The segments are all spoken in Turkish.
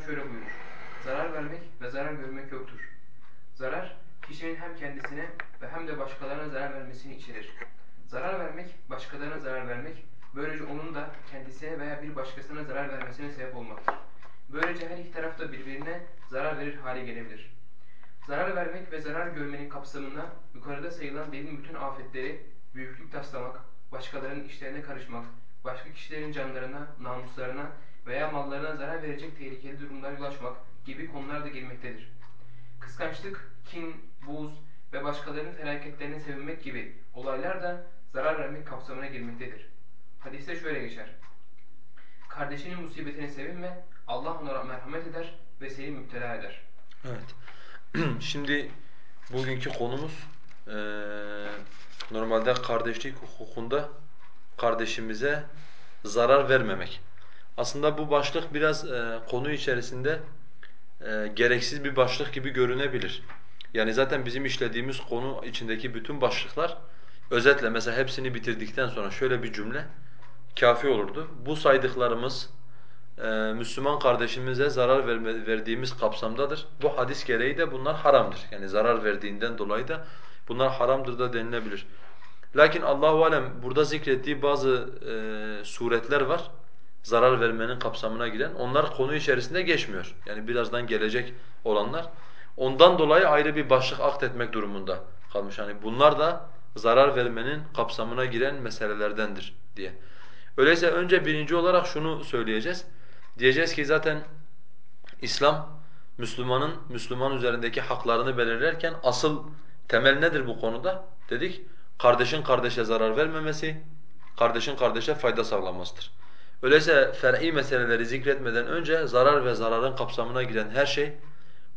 Resulullah sallallahu aleyhi ve sellem şöyle buyurur. Zarar vermek ve zarar görmek yoktur. Zarar, kişinin hem kendisine ve hem de başkalarına zarar vermesini içerir. Zarar vermek, başkalarına zarar vermek, böylece onun da kendisine veya bir başkasına zarar vermesine sebep olmaktır. Böylece her iki taraf da birbirine zarar verir hale gelebilir. Zarar vermek ve zarar görmenin kapsamında yukarıda sayılan delin bütün afetleri, büyüklük taslamak, başkalarının işlerine karışmak, başka kişilerin canlarına, namuslarına veya mallarına zarar verecek tehlikeli durumlara yol açmak gibi konular da girmektedir. Kıskançlık, kin, buz ve başkalarının felaketlerine sevinmek gibi olaylar da zarar vermek kapsamına girmektedir. Hadiste şöyle geçer. Kardeşinin musibetine sevinme, Allah ona merhamet eder ve seni müptela eder. Evet. Şimdi bugünkü konumuz eee, normalde kardeşlik hukukunda kardeşimize zarar vermemek. Aslında bu başlık biraz eee, konu içerisinde eee, gereksiz bir başlık gibi görünebilir. Yani zaten bizim işlediğimiz konu içindeki bütün başlıklar özetle mesela hepsini bitirdikten sonra şöyle bir cümle kafi olurdu. Bu saydıklarımız e, Müslüman kardeşimize zarar verme, verdiğimiz kapsamdadır. Bu hadis gereği de bunlar haramdır. Yani zarar verdiğinden dolayı da bunlar haramdır da denilebilir. Lakin Allahu alem burada zikrettiği bazı e, suretler var. Zarar vermenin kapsamına giren. Onlar konu içerisinde geçmiyor. Yani birazdan gelecek olanlar. Ondan dolayı ayrı bir başlık aktetmek durumunda kalmış. Hani bunlar da zarar vermenin kapsamına giren meselelerdendir diye. Öyleyse önce birinci olarak şunu söyleyeceğiz. Diyeceğiz ki zaten İslam Müslümanın Müslüman üzerindeki haklarını belirlerken asıl temel nedir bu konuda? Dedik kardeşin kardeşe zarar vermemesi, kardeşin kardeşe fayda sağlamasıdır. Öyleyse fer'i meseleleri zikretmeden önce zarar ve zararın kapsamına giren her şey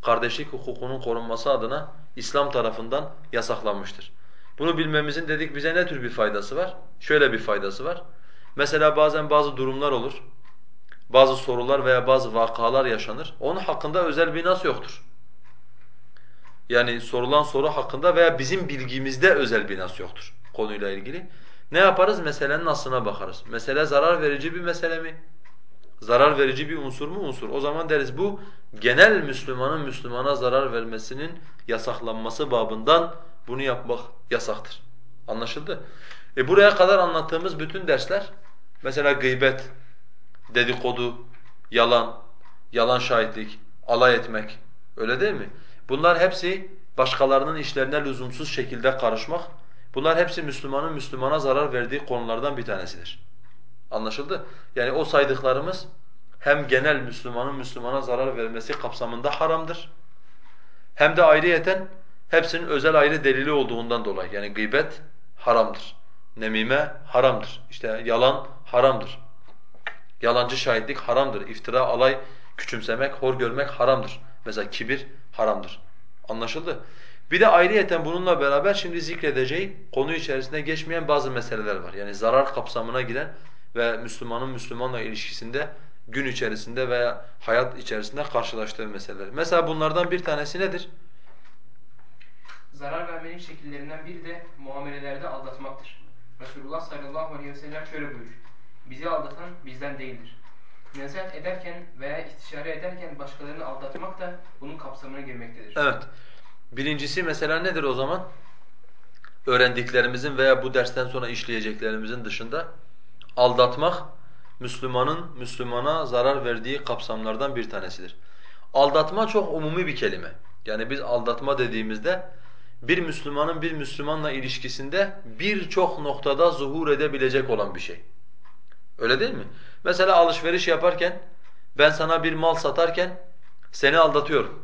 kardeşlik hukukunun korunması adına İslam tarafından yasaklanmıştır. Bunu bilmemizin dedik bize ne tür bir faydası var? Şöyle bir faydası var. Mesela bazen bazı durumlar olur bazı sorular veya bazı vakalar yaşanır. Onun hakkında özel bir nas yoktur. Yani sorulan soru hakkında veya bizim bilgimizde özel bir nas yoktur konuyla ilgili. Ne yaparız? Meselenin aslına bakarız. Mesele zarar verici bir mesele mi? Zarar verici bir unsur mu? Unsur. O zaman deriz bu genel Müslümanın Müslümana zarar vermesinin yasaklanması babından bunu yapmak yasaktır. Anlaşıldı? E buraya kadar anlattığımız bütün dersler mesela gıybet, dedikodu, yalan, yalan şahitlik, alay etmek öyle değil mi? Bunlar hepsi başkalarının işlerine lüzumsuz şekilde karışmak. Bunlar hepsi Müslümanın Müslümana zarar verdiği konulardan bir tanesidir. Anlaşıldı? Yani o saydıklarımız hem genel Müslümanın Müslümana zarar vermesi kapsamında haramdır. Hem de ayrıyeten hepsinin özel ayrı delili olduğundan dolayı. Yani gıybet haramdır. Nemime haramdır. İşte yalan haramdır. Yalancı şahitlik haramdır. İftira, alay, küçümsemek, hor görmek haramdır. Mesela kibir haramdır. Anlaşıldı? Bir de ayrıyeten bununla beraber şimdi zikredeceği konu içerisinde geçmeyen bazı meseleler var. Yani zarar kapsamına giren ve Müslümanın Müslümanla ilişkisinde gün içerisinde veya hayat içerisinde karşılaştığı meseleler. Mesela bunlardan bir tanesi nedir? Zarar vermenin şekillerinden biri de muamelelerde aldatmaktır. Resulullah sallallahu aleyhi ve sellem şöyle buyurur. Bizi aldatan bizden değildir. Nasihat ederken veya istişare ederken başkalarını aldatmak da bunun kapsamına girmektedir. Evet. Birincisi mesela nedir o zaman? Öğrendiklerimizin veya bu dersten sonra işleyeceklerimizin dışında aldatmak Müslümanın Müslümana zarar verdiği kapsamlardan bir tanesidir. Aldatma çok umumi bir kelime. Yani biz aldatma dediğimizde bir Müslümanın bir Müslümanla ilişkisinde birçok noktada zuhur edebilecek olan bir şey. Öyle değil mi? Mesela alışveriş yaparken ben sana bir mal satarken seni aldatıyorum.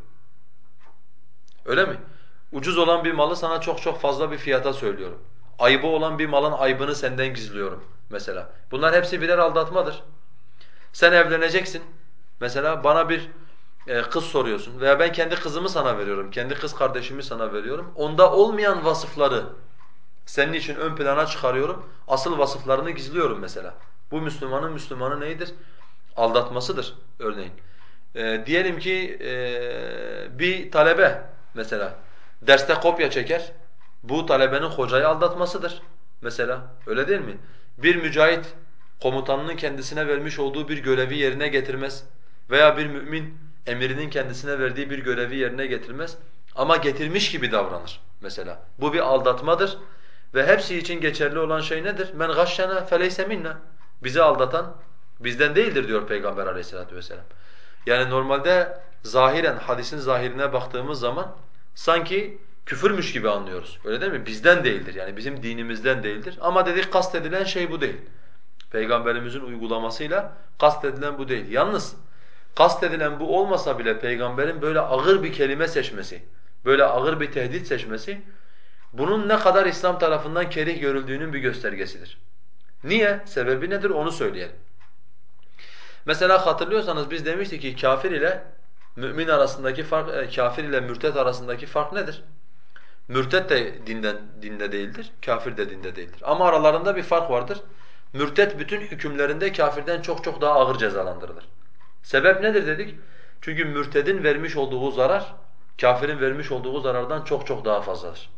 Öyle mi? Ucuz olan bir malı sana çok çok fazla bir fiyata söylüyorum. Ayıbı olan bir malın aybını senden gizliyorum mesela. Bunlar hepsi birer aldatmadır. Sen evleneceksin. Mesela bana bir e, kız soruyorsun veya ben kendi kızımı sana veriyorum, kendi kız kardeşimi sana veriyorum. Onda olmayan vasıfları senin için ön plana çıkarıyorum. Asıl vasıflarını gizliyorum mesela. Bu Müslümanın Müslümanı neydir? Aldatmasıdır örneğin. E, diyelim ki e, bir talebe mesela derste kopya çeker. Bu talebenin hocayı aldatmasıdır mesela. Öyle değil mi? Bir mücahit komutanının kendisine vermiş olduğu bir görevi yerine getirmez veya bir mümin emirinin kendisine verdiği bir görevi yerine getirmez ama getirmiş gibi davranır mesela. Bu bir aldatmadır ve hepsi için geçerli olan şey nedir? Men gashşena feleyse minna. Bizi aldatan bizden değildir diyor Peygamber aleyhissalatu vesselam. Yani normalde zahiren hadisin zahirine baktığımız zaman sanki küfürmüş gibi anlıyoruz. Öyle değil mi? Bizden değildir yani bizim dinimizden değildir. Ama dedik kastedilen şey bu değil. Peygamberimizin uygulamasıyla kastedilen bu değil. Yalnız kastedilen bu olmasa bile peygamberin böyle ağır bir kelime seçmesi, böyle ağır bir tehdit seçmesi bunun ne kadar İslam tarafından kerih görüldüğünün bir göstergesidir. Niye? Sebebi nedir onu söyleyelim. Mesela hatırlıyorsanız biz demiştik ki kafir ile mümin arasındaki fark, e, kafir ile mürtet arasındaki fark nedir? Mürtet de dinden dinde değildir, kafir de dinde değildir. Ama aralarında bir fark vardır. Mürtet bütün hükümlerinde kafirden çok çok daha ağır cezalandırılır. Sebep nedir dedik? Çünkü mürtedin vermiş olduğu zarar, kafirin vermiş olduğu zarardan çok çok daha fazladır.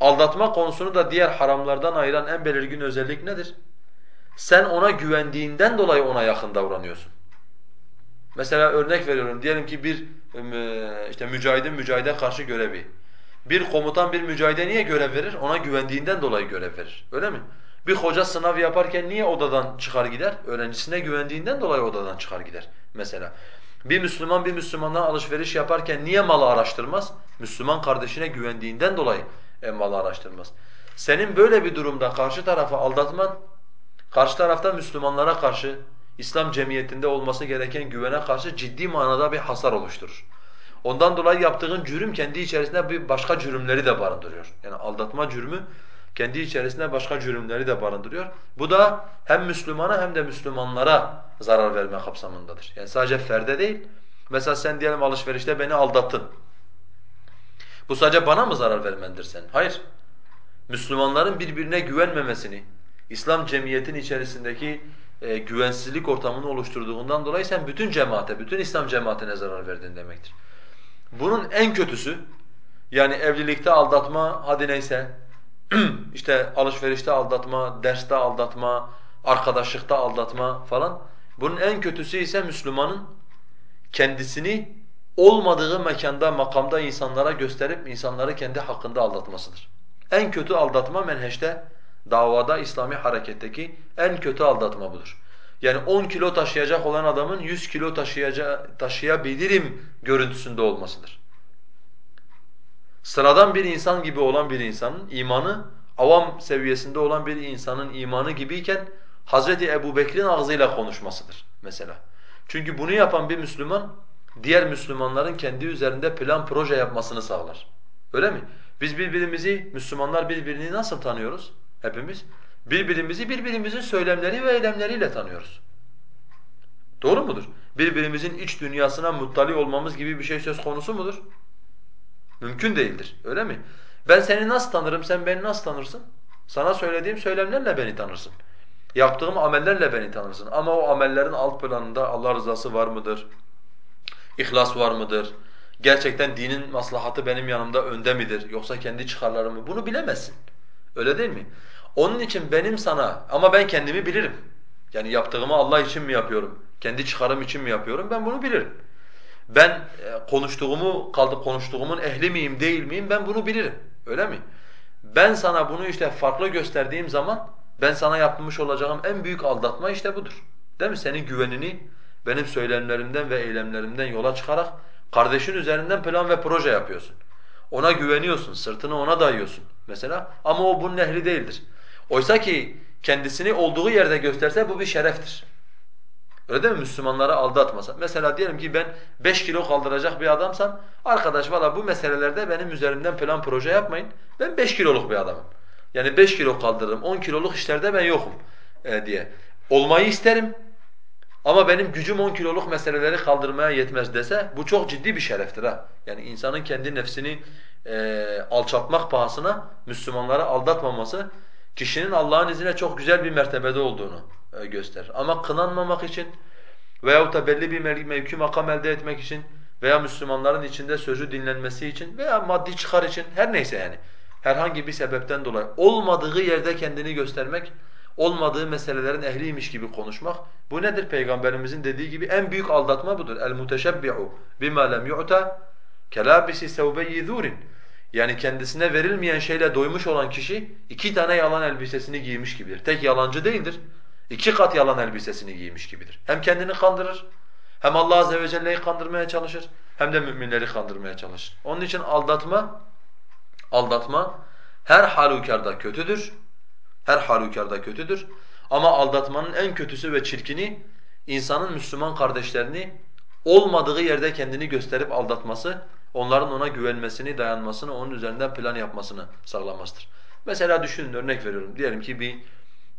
Aldatma konusunu da diğer haramlardan ayıran en belirgin özellik nedir? Sen ona güvendiğinden dolayı ona yakın davranıyorsun. Mesela örnek veriyorum. Diyelim ki bir işte mücahidin mücahide karşı görevi. Bir komutan bir mücahide niye görev verir? Ona güvendiğinden dolayı görev verir. Öyle mi? Bir hoca sınav yaparken niye odadan çıkar gider? Öğrencisine güvendiğinden dolayı odadan çıkar gider mesela. Bir Müslüman bir Müslümandan alışveriş yaparken niye malı araştırmaz? Müslüman kardeşine güvendiğinden dolayı e, malı araştırmaz. Senin böyle bir durumda karşı tarafı aldatman, karşı tarafta Müslümanlara karşı, İslam cemiyetinde olması gereken güvene karşı ciddi manada bir hasar oluşturur. Ondan dolayı yaptığın cürüm kendi içerisinde bir başka cürümleri de barındırıyor. Yani aldatma cürmü kendi içerisinde başka cürümleri de barındırıyor. Bu da hem Müslümana hem de Müslümanlara zarar verme kapsamındadır. Yani sadece ferde değil. Mesela sen diyelim alışverişte beni aldattın. Bu sadece bana mı zarar vermendir sen? Hayır. Müslümanların birbirine güvenmemesini, İslam cemiyetin içerisindeki e, güvensizlik ortamını oluşturduğundan dolayı sen bütün cemaate, bütün İslam cemaatine zarar verdin demektir. Bunun en kötüsü, yani evlilikte aldatma, hadi neyse, işte alışverişte aldatma, derste aldatma, arkadaşlıkta aldatma falan. Bunun en kötüsü ise Müslümanın kendisini olmadığı mekanda, makamda insanlara gösterip insanları kendi hakkında aldatmasıdır. En kötü aldatma menheşte, davada, İslami hareketteki en kötü aldatma budur. Yani 10 kilo taşıyacak olan adamın 100 kilo taşıyabilirim görüntüsünde olmasıdır. Sıradan bir insan gibi olan bir insanın imanı, avam seviyesinde olan bir insanın imanı gibiyken Hazreti Ebu Bekir'in ağzıyla konuşmasıdır mesela. Çünkü bunu yapan bir Müslüman, diğer Müslümanların kendi üzerinde plan proje yapmasını sağlar. Öyle mi? Biz birbirimizi, Müslümanlar birbirini nasıl tanıyoruz hepimiz? Birbirimizi birbirimizin söylemleri ve eylemleriyle tanıyoruz. Doğru mudur? Birbirimizin iç dünyasına muttali olmamız gibi bir şey söz konusu mudur? Mümkün değildir. Öyle mi? Ben seni nasıl tanırım, sen beni nasıl tanırsın? Sana söylediğim söylemlerle beni tanırsın. Yaptığım amellerle beni tanırsın. Ama o amellerin alt planında Allah rızası var mıdır? İhlas var mıdır? Gerçekten dinin maslahatı benim yanımda önde midir? Yoksa kendi çıkarlarımı? Bunu bilemezsin. Öyle değil mi? Onun için benim sana, ama ben kendimi bilirim. Yani yaptığımı Allah için mi yapıyorum? Kendi çıkarım için mi yapıyorum? Ben bunu bilirim. Ben e, konuştuğumu, kaldı konuştuğumun ehli miyim, değil miyim? Ben bunu bilirim. Öyle mi? Ben sana bunu işte farklı gösterdiğim zaman ben sana yapmış olacağım en büyük aldatma işte budur. Değil mi? Senin güvenini benim söylemlerimden ve eylemlerimden yola çıkarak kardeşin üzerinden plan ve proje yapıyorsun. Ona güveniyorsun, sırtını ona dayıyorsun mesela ama o bunun ehli değildir. Oysa ki kendisini olduğu yerde gösterse bu bir şereftir. Öyle değil mi? Müslümanları aldatmasa. Mesela diyelim ki ben 5 kilo kaldıracak bir adamsam, arkadaş valla bu meselelerde benim üzerimden plan proje yapmayın. Ben 5 kiloluk bir adamım. Yani 5 kilo kaldırırım, 10 kiloluk işlerde ben yokum e, diye. Olmayı isterim ama benim gücüm 10 kiloluk meseleleri kaldırmaya yetmez dese bu çok ciddi bir şereftir ha. Yani insanın kendi nefsini e, alçaltmak pahasına Müslümanları aldatmaması kişinin Allah'ın izniyle çok güzel bir mertebede olduğunu e, gösterir. Ama kınanmamak için veyahut da belli bir mevki makam elde etmek için veya Müslümanların içinde sözü dinlenmesi için veya maddi çıkar için her neyse yani herhangi bir sebepten dolayı olmadığı yerde kendini göstermek olmadığı meselelerin ehliymiş gibi konuşmak. Bu nedir? Peygamberimizin dediği gibi en büyük aldatma budur. El muteşebbi'u bima lem yu'ta kelabisi sevbeyi zurin. Yani kendisine verilmeyen şeyle doymuş olan kişi iki tane yalan elbisesini giymiş gibidir. Tek yalancı değildir. İki kat yalan elbisesini giymiş gibidir. Hem kendini kandırır, hem Allah azze ve celle'yi kandırmaya çalışır, hem de müminleri kandırmaya çalışır. Onun için aldatma, aldatma her halükarda kötüdür. Her halükarda kötüdür. Ama aldatmanın en kötüsü ve çirkini insanın Müslüman kardeşlerini olmadığı yerde kendini gösterip aldatması, onların ona güvenmesini, dayanmasını, onun üzerinden plan yapmasını sağlamasıdır. Mesela düşünün, örnek veriyorum. Diyelim ki bir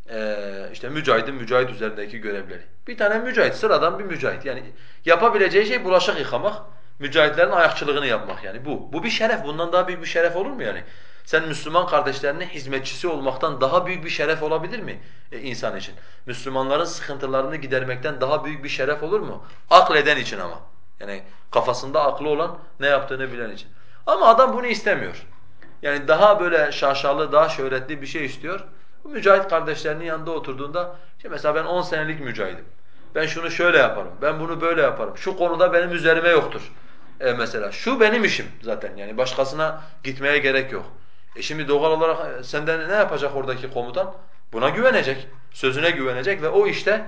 e, işte mücahidin mücahit üzerindeki görevleri. Bir tane mücahit, sıradan bir mücahit. Yani yapabileceği şey bulaşık yıkamak, mücahitlerin ayakçılığını yapmak yani bu. Bu bir şeref. Bundan daha büyük bir şeref olur mu yani? Sen Müslüman kardeşlerinin hizmetçisi olmaktan daha büyük bir şeref olabilir mi e, insan için? Müslümanların sıkıntılarını gidermekten daha büyük bir şeref olur mu? Akleden için ama. Yani kafasında aklı olan, ne yaptığını bilen için. Ama adam bunu istemiyor. Yani daha böyle şaşalı, daha şöhretli bir şey istiyor. Bu mücahit kardeşlerinin yanında oturduğunda, işte mesela ben 10 senelik mücahidim. Ben şunu şöyle yaparım, ben bunu böyle yaparım. Şu konuda benim üzerime yoktur. E mesela şu benim işim zaten yani başkasına gitmeye gerek yok. E şimdi doğal olarak e, senden ne yapacak oradaki komutan? Buna güvenecek, sözüne güvenecek ve o işte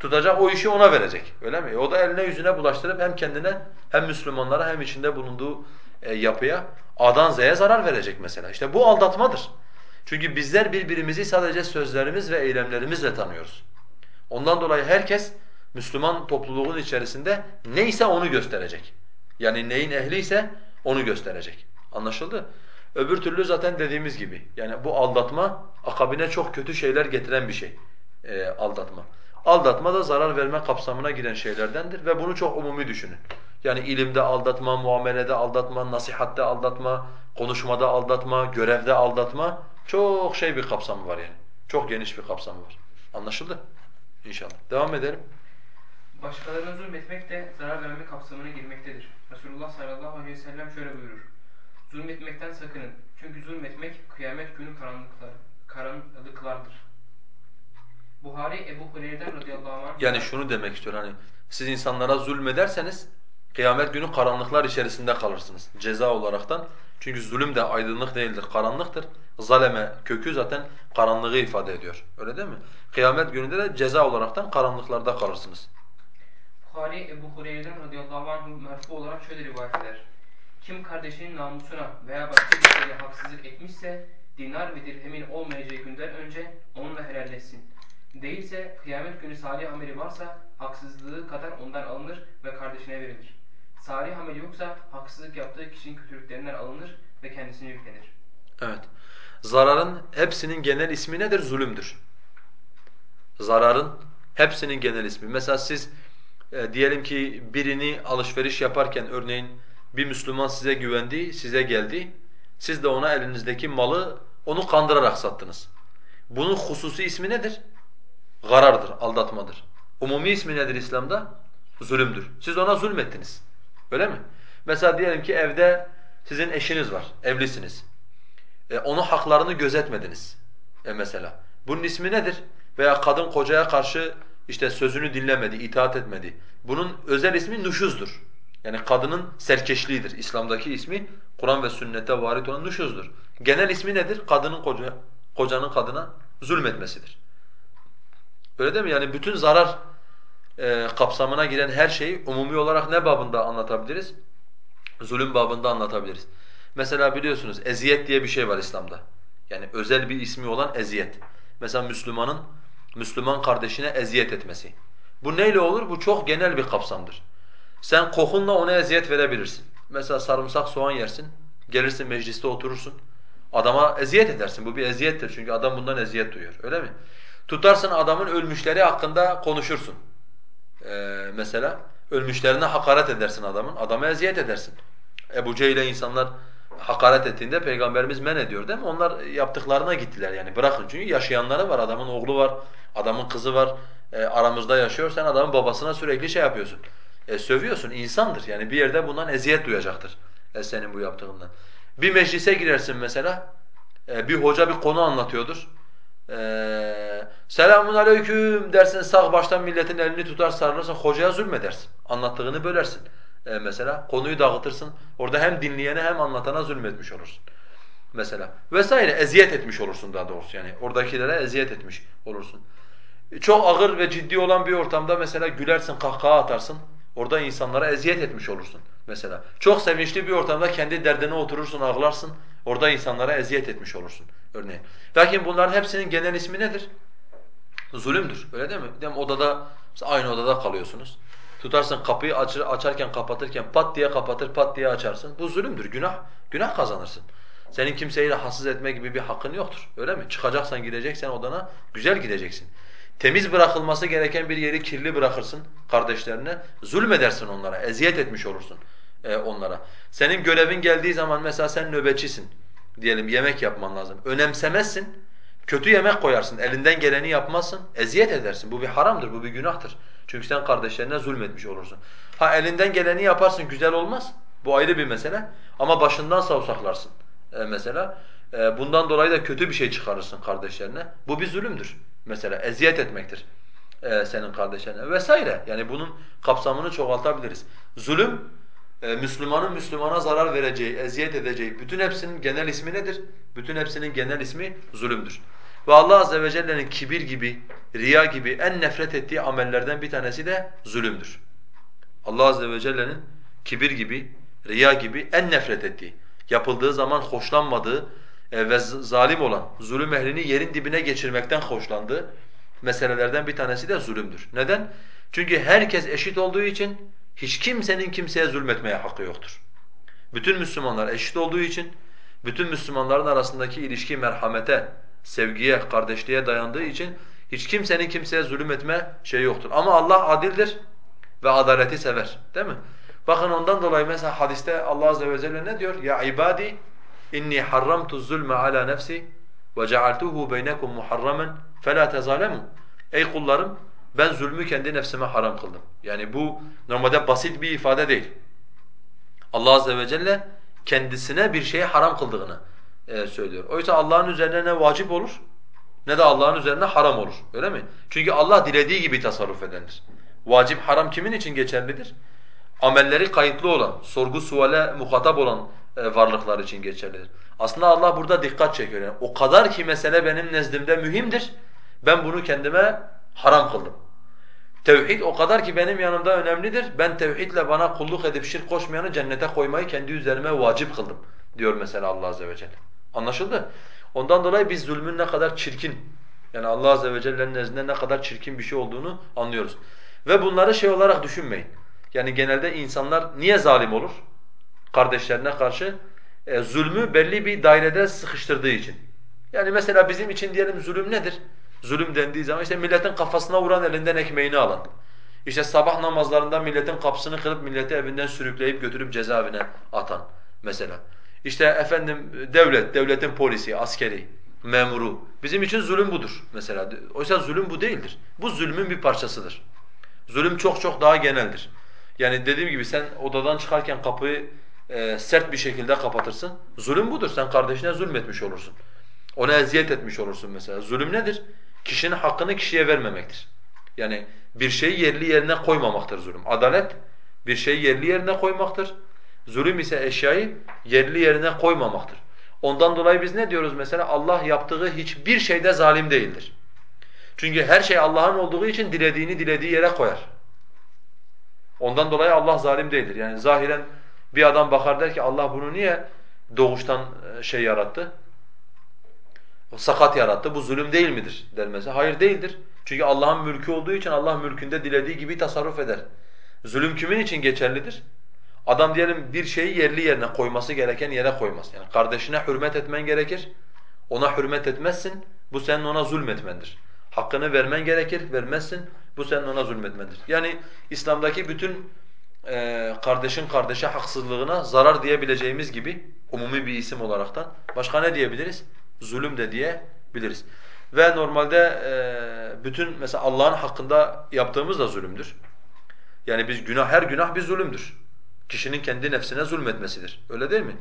tutacak, o işi ona verecek. Öyle mi? E o da eline yüzüne bulaştırıp hem kendine hem Müslümanlara hem içinde bulunduğu e, yapıya A'dan Z'ye zarar verecek mesela. İşte bu aldatmadır. Çünkü bizler birbirimizi sadece sözlerimiz ve eylemlerimizle tanıyoruz. Ondan dolayı herkes Müslüman topluluğun içerisinde neyse onu gösterecek. Yani neyin ehliyse onu gösterecek. Anlaşıldı? Öbür türlü zaten dediğimiz gibi yani bu aldatma akabine çok kötü şeyler getiren bir şey e, aldatma. Aldatma da zarar verme kapsamına giren şeylerdendir ve bunu çok umumi düşünün. Yani ilimde aldatma, muamelede aldatma, nasihatte aldatma, konuşmada aldatma, görevde aldatma çok şey bir kapsamı var yani. Çok geniş bir kapsamı var. Anlaşıldı? İnşallah. Devam edelim. Başkalarına zulmetmek de zarar verme kapsamına girmektedir. Resulullah sallallahu aleyhi ve sellem şöyle buyurur. Zulmetmekten sakının. Çünkü zulmetmek kıyamet günü karanlıklar, karanlıklardır. Buhari Ebu Hureyre'den radıyallahu anh Yani şunu demek istiyor hani siz insanlara zulmederseniz kıyamet günü karanlıklar içerisinde kalırsınız ceza olaraktan. Çünkü zulüm de aydınlık değildir, karanlıktır. Zaleme kökü zaten karanlığı ifade ediyor. Öyle değil mi? Kıyamet gününde de ceza olaraktan karanlıklarda kalırsınız. Buhari Ebu Hureyre'den radıyallahu anh merfu olarak şöyle rivayet eder. Kim kardeşinin namusuna veya başka bir şeye haksızlık etmişse dinar ve dirhemin olmayacağı günden önce onunla helalleşsin. Değilse kıyamet günü salih ameli varsa haksızlığı kadar ondan alınır ve kardeşine verilir. Salih ameli yoksa haksızlık yaptığı kişinin kötülüklerinden alınır ve kendisine yüklenir. Evet. Zararın hepsinin genel ismi nedir? Zulümdür. Zararın hepsinin genel ismi. Mesela siz e, diyelim ki birini alışveriş yaparken örneğin bir Müslüman size güvendi, size geldi. Siz de ona elinizdeki malı onu kandırarak sattınız. Bunun hususi ismi nedir? Garardır, aldatmadır. Umumi ismi nedir İslam'da? Zulümdür. Siz ona zulmettiniz. Öyle mi? Mesela diyelim ki evde sizin eşiniz var, evlisiniz. E, onun haklarını gözetmediniz e mesela. Bunun ismi nedir? Veya kadın kocaya karşı işte sözünü dinlemedi, itaat etmedi. Bunun özel ismi nuşuzdur. Yani kadının serkeşliğidir. İslam'daki ismi Kur'an ve sünnete varit olan nuşuzdur. Genel ismi nedir? Kadının koca, kocanın kadına zulmetmesidir. Öyle değil mi? Yani bütün zarar e, kapsamına giren her şeyi umumi olarak ne babında anlatabiliriz? Zulüm babında anlatabiliriz. Mesela biliyorsunuz eziyet diye bir şey var İslam'da. Yani özel bir ismi olan eziyet. Mesela Müslümanın Müslüman kardeşine eziyet etmesi. Bu neyle olur? Bu çok genel bir kapsamdır. Sen kokunla ona eziyet verebilirsin. Mesela sarımsak soğan yersin, gelirsin mecliste oturursun. Adama eziyet edersin. Bu bir eziyettir çünkü adam bundan eziyet duyuyor. Öyle mi? Tutarsın adamın ölmüşleri hakkında konuşursun. Ee, mesela ölmüşlerine hakaret edersin adamın. Adama eziyet edersin. Ebu Cehil'e insanlar hakaret ettiğinde Peygamberimiz men ediyor değil mi? Onlar yaptıklarına gittiler yani bırakın çünkü yaşayanları var. Adamın oğlu var, adamın kızı var, e, aramızda yaşıyor. Sen adamın babasına sürekli şey yapıyorsun. E, sövüyorsun, insandır. Yani bir yerde bundan eziyet duyacaktır e, senin bu yaptığından. Bir meclise girersin mesela, e, bir hoca bir konu anlatıyordur. E, Selamun aleyküm dersin sağ baştan milletin elini tutar sarılırsın hocaya zulmedersin. Anlattığını bölersin. Ee, mesela konuyu dağıtırsın. Orada hem dinleyene hem anlatana zulmetmiş olursun. Mesela vesaire eziyet etmiş olursun daha doğrusu yani oradakilere eziyet etmiş olursun. Çok ağır ve ciddi olan bir ortamda mesela gülersin, kahkaha atarsın. Orada insanlara eziyet etmiş olursun mesela. Çok sevinçli bir ortamda kendi derdine oturursun, ağlarsın. Orada insanlara eziyet etmiş olursun örneğin. Lakin bunların hepsinin genel ismi nedir? Zulümdür. Öyle değil mi? Değil mi? Odada aynı odada kalıyorsunuz. Tutarsın kapıyı açır, açarken kapatırken pat diye kapatır, pat diye açarsın. Bu zulümdür. Günah. Günah kazanırsın. Senin kimseyi rahatsız etme gibi bir hakkın yoktur. Öyle mi? Çıkacaksan gideceksen odana güzel gideceksin. Temiz bırakılması gereken bir yeri kirli bırakırsın kardeşlerine. Zulmedersin onlara, eziyet etmiş olursun e, onlara. Senin görevin geldiği zaman mesela sen nöbetçisin diyelim yemek yapman lazım. Önemsemezsin. Kötü yemek koyarsın, elinden geleni yapmazsın, eziyet edersin. Bu bir haramdır, bu bir günahtır. Çünkü sen kardeşlerine zulmetmiş olursun. Ha elinden geleni yaparsın, güzel olmaz. Bu ayrı bir mesele. Ama başından savsaklarsın e, mesela. E, bundan dolayı da kötü bir şey çıkarırsın kardeşlerine. Bu bir zulümdür mesela, eziyet etmektir e, senin kardeşlerine vesaire. Yani bunun kapsamını çoğaltabiliriz. Zulüm, Müslümanın Müslümana zarar vereceği, eziyet edeceği bütün hepsinin genel ismi nedir? Bütün hepsinin genel ismi zulümdür. Ve Allah azze ve celle'nin kibir gibi, riya gibi en nefret ettiği amellerden bir tanesi de zulümdür. Allah azze ve celle'nin kibir gibi, riya gibi en nefret ettiği, yapıldığı zaman hoşlanmadığı e, ve zalim olan, zulüm ehlini yerin dibine geçirmekten hoşlandığı meselelerden bir tanesi de zulümdür. Neden? Çünkü herkes eşit olduğu için hiç kimsenin kimseye zulmetmeye hakkı yoktur. Bütün Müslümanlar eşit olduğu için, bütün Müslümanların arasındaki ilişki merhamete, sevgiye, kardeşliğe dayandığı için hiç kimsenin kimseye zulüm etme şey yoktur. Ama Allah adildir ve adaleti sever. Değil mi? Bakın ondan dolayı mesela hadiste Allah azze ve celle ne diyor? Ya ibadi inni harramtu zulme ala nefsi ve cealtuhu beynekum muharraman fela tezalemu. Ey kullarım ben zulmü kendi nefsime haram kıldım. Yani bu normalde basit bir ifade değil. Allah azze ve celle kendisine bir şeyi haram kıldığını e, söylüyor. Oysa Allah'ın üzerine ne vacip olur ne de Allah'ın üzerine haram olur. Öyle mi? Çünkü Allah dilediği gibi tasarruf edendir. Vacip haram kimin için geçerlidir? Amelleri kayıtlı olan, sorgu suale muhatap olan e, varlıklar için geçerlidir. Aslında Allah burada dikkat çekiyor. Yani o kadar ki mesele benim nezdimde mühimdir. Ben bunu kendime haram kıldım. Tevhid o kadar ki benim yanımda önemlidir. Ben tevhidle bana kulluk edip şirk koşmayanı cennete koymayı kendi üzerime vacip kıldım diyor mesela Allah azze ve celle. Anlaşıldı? Ondan dolayı biz zulmün ne kadar çirkin, yani Allah azze ve celle'nin nezdinde ne kadar çirkin bir şey olduğunu anlıyoruz. Ve bunları şey olarak düşünmeyin. Yani genelde insanlar niye zalim olur? Kardeşlerine karşı e, zulmü belli bir dairede sıkıştırdığı için. Yani mesela bizim için diyelim zulüm nedir? Zulüm dendiği zaman işte milletin kafasına vuran elinden ekmeğini alan. İşte sabah namazlarında milletin kapısını kırıp milleti evinden sürükleyip götürüp cezaevine atan mesela. İşte efendim devlet, devletin polisi, askeri, memuru. Bizim için zulüm budur mesela. Oysa zulüm bu değildir. Bu zulmün bir parçasıdır. Zulüm çok çok daha geneldir. Yani dediğim gibi sen odadan çıkarken kapıyı e, sert bir şekilde kapatırsın. Zulüm budur. Sen kardeşine zulmetmiş olursun. Ona eziyet etmiş olursun mesela. Zulüm nedir? Kişinin hakkını kişiye vermemektir. Yani bir şeyi yerli yerine koymamaktır zulüm. Adalet bir şeyi yerli yerine koymaktır. Zulüm ise eşyayı yerli yerine koymamaktır. Ondan dolayı biz ne diyoruz mesela? Allah yaptığı hiçbir şeyde zalim değildir. Çünkü her şey Allah'ın olduğu için dilediğini dilediği yere koyar. Ondan dolayı Allah zalim değildir. Yani zahiren bir adam bakar der ki Allah bunu niye doğuştan e, şey yarattı? Sakat yarattı. Bu zulüm değil midir der mesela. Hayır değildir. Çünkü Allah'ın mülkü olduğu için Allah mülkünde dilediği gibi tasarruf eder. Zulüm kimin için geçerlidir? Adam diyelim bir şeyi yerli yerine koyması gereken yere koymaz. Yani kardeşine hürmet etmen gerekir. Ona hürmet etmezsin. Bu senin ona zulmetmendir. Hakkını vermen gerekir, vermezsin. Bu senin ona zulmetmendir. Yani İslam'daki bütün e, kardeşin kardeşe haksızlığına zarar diyebileceğimiz gibi umumi bir isim olaraktan başka ne diyebiliriz? Zulüm de diyebiliriz. Ve normalde e, bütün mesela Allah'ın hakkında yaptığımız da zulümdür. Yani biz günah her günah bir zulümdür. Kişinin kendi nefsine zulmetmesidir. Öyle değil mi?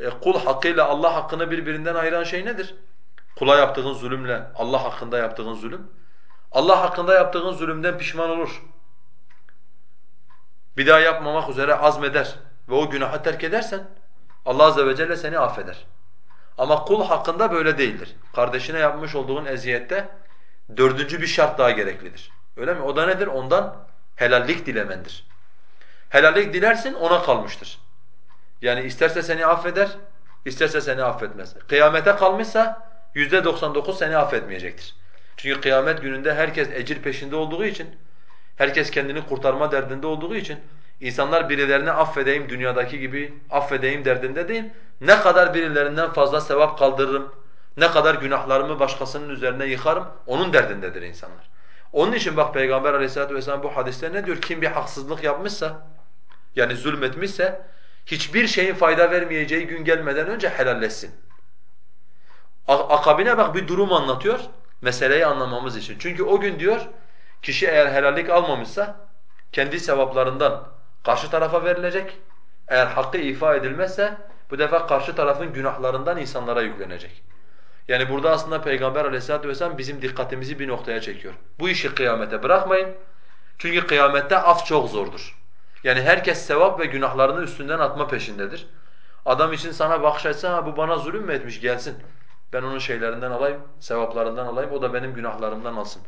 E, kul hakkıyla Allah hakkını birbirinden ayıran şey nedir? Kula yaptığın zulümle Allah hakkında yaptığın zulüm. Allah hakkında yaptığın zulümden pişman olur. Bir daha yapmamak üzere azmeder ve o günahı terk edersen Allah azze ve celle seni affeder. Ama kul hakkında böyle değildir. Kardeşine yapmış olduğun eziyette dördüncü bir şart daha gereklidir. Öyle mi? O da nedir? Ondan helallik dilemendir. Helallik dilersin ona kalmıştır. Yani isterse seni affeder, isterse seni affetmez. Kıyamete kalmışsa yüzde 99 seni affetmeyecektir. Çünkü kıyamet gününde herkes ecir peşinde olduğu için, herkes kendini kurtarma derdinde olduğu için insanlar birilerini affedeyim dünyadaki gibi affedeyim derdinde değil. Ne kadar birilerinden fazla sevap kaldırırım, ne kadar günahlarımı başkasının üzerine yıkarım onun derdindedir insanlar. Onun için bak Peygamber aleyhissalatu vesselam bu hadiste ne diyor? Kim bir haksızlık yapmışsa, yani zulmetmişse hiçbir şeyin fayda vermeyeceği gün gelmeden önce helalleşsin. Akabine bak bir durum anlatıyor meseleyi anlamamız için. Çünkü o gün diyor kişi eğer helallik almamışsa kendi sevaplarından karşı tarafa verilecek. Eğer hakkı ifa edilmezse bu defa karşı tarafın günahlarından insanlara yüklenecek. Yani burada aslında Peygamber aleyhissalatu vesselam bizim dikkatimizi bir noktaya çekiyor. Bu işi kıyamete bırakmayın. Çünkü kıyamette af çok zordur. Yani herkes sevap ve günahlarını üstünden atma peşindedir. Adam için sana bakış etse bu bana zulüm mü etmiş gelsin. Ben onun şeylerinden alayım, sevaplarından alayım, o da benim günahlarımdan alsın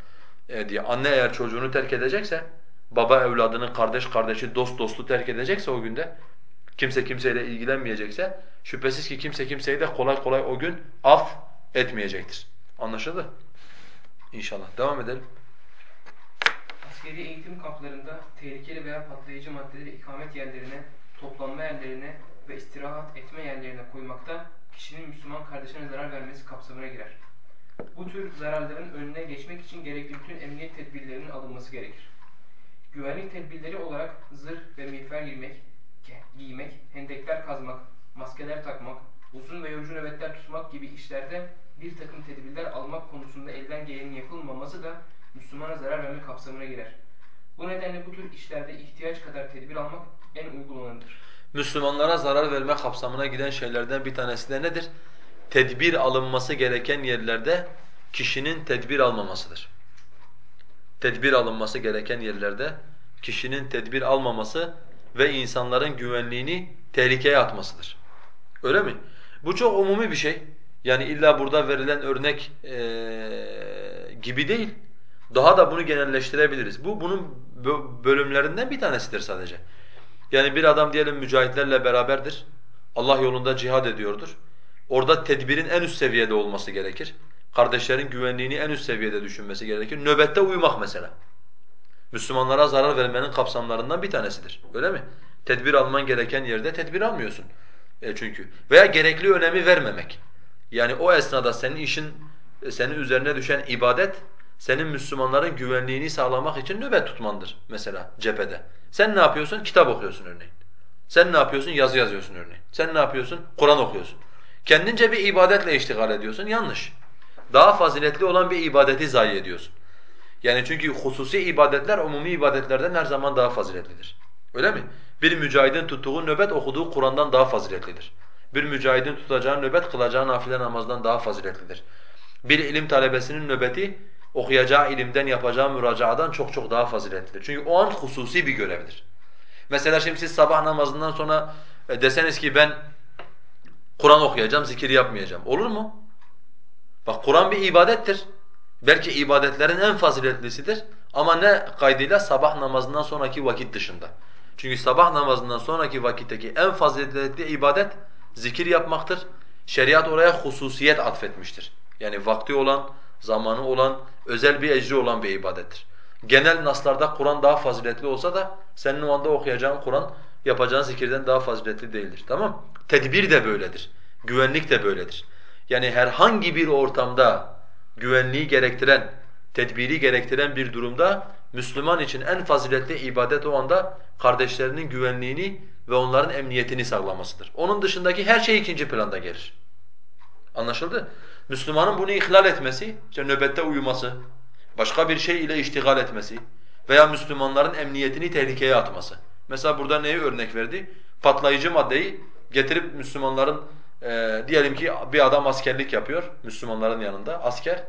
e, diye. Anne eğer çocuğunu terk edecekse, baba evladını, kardeş kardeşi, dost dostu terk edecekse o günde, kimse kimseyle ilgilenmeyecekse, şüphesiz ki kimse kimseyi de kolay kolay o gün af etmeyecektir. Anlaşıldı? İnşallah. Devam edelim. Askeri eğitim kamplarında tehlikeli veya patlayıcı maddeleri ikamet yerlerine, toplanma yerlerine ve istirahat etme yerlerine koymakta kişinin Müslüman kardeşine zarar vermesi kapsamına girer. Bu tür zararların önüne geçmek için gerekli bütün emniyet tedbirlerinin alınması gerekir. Güvenlik tedbirleri olarak zırh ve miğfer giymek, giymek, hendekler kazmak, maskeler takmak, uzun ve yorucu nöbetler tutmak gibi işlerde bir takım tedbirler almak konusunda elden gelenin yapılmaması da Müslümana zarar verme kapsamına girer. Bu nedenle bu tür işlerde ihtiyaç kadar tedbir almak en uygun. Müslümanlara zarar verme kapsamına giden şeylerden bir tanesi de nedir? Tedbir alınması gereken yerlerde kişinin tedbir almamasıdır. Tedbir alınması gereken yerlerde kişinin tedbir almaması ve insanların güvenliğini tehlikeye atmasıdır. Öyle mi? Bu çok umumi bir şey. Yani illa burada verilen örnek ee, gibi değil. Daha da bunu genelleştirebiliriz. Bu bunun bölümlerinden bir tanesidir sadece. Yani bir adam diyelim mücahitlerle beraberdir. Allah yolunda cihad ediyordur. Orada tedbirin en üst seviyede olması gerekir. Kardeşlerin güvenliğini en üst seviyede düşünmesi gerekir. Nöbette uyumak mesela. Müslümanlara zarar vermenin kapsamlarından bir tanesidir. Öyle mi? Tedbir alman gereken yerde tedbir almıyorsun. E çünkü veya gerekli önemi vermemek. Yani o esnada senin işin senin üzerine düşen ibadet senin Müslümanların güvenliğini sağlamak için nöbet tutmandır mesela cephede. Sen ne yapıyorsun? Kitap okuyorsun örneğin. Sen ne yapıyorsun? Yazı yazıyorsun örneğin. Sen ne yapıyorsun? Kur'an okuyorsun. Kendince bir ibadetle iştigal ediyorsun. Yanlış. Daha faziletli olan bir ibadeti zayi ediyorsun. Yani çünkü hususi ibadetler umumi ibadetlerden her zaman daha faziletlidir. Öyle mi? Bir mücahidin tuttuğu nöbet okuduğu Kur'an'dan daha faziletlidir. Bir mücahidin tutacağı nöbet kılacağı nafile namazdan daha faziletlidir. Bir ilim talebesinin nöbeti okuyacağı ilimden yapacağı müracaadan çok çok daha faziletlidir. Çünkü o an hususi bir görevdir. Mesela şimdi siz sabah namazından sonra e, deseniz ki ben Kur'an okuyacağım, zikir yapmayacağım. Olur mu? Bak Kur'an bir ibadettir. Belki ibadetlerin en faziletlisidir ama ne kaydıyla sabah namazından sonraki vakit dışında. Çünkü sabah namazından sonraki vakitteki en faziletli ibadet zikir yapmaktır. Şeriat oraya hususiyet atfetmiştir. Yani vakti olan, zamanı olan, özel bir ecri olan bir ibadettir. Genel naslarda Kur'an daha faziletli olsa da senin o anda okuyacağın Kur'an yapacağın zikirden daha faziletli değildir. Tamam? Tedbir de böyledir. Güvenlik de böyledir. Yani herhangi bir ortamda güvenliği gerektiren, tedbiri gerektiren bir durumda Müslüman için en faziletli ibadet o anda kardeşlerinin güvenliğini ve onların emniyetini sağlamasıdır. Onun dışındaki her şey ikinci planda gelir. Anlaşıldı? Müslümanın bunu ihlal etmesi, işte nöbette uyuması, başka bir şey ile iştigal etmesi veya Müslümanların emniyetini tehlikeye atması. Mesela burada neyi örnek verdi? Patlayıcı maddeyi getirip Müslümanların e, diyelim ki bir adam askerlik yapıyor Müslümanların yanında asker.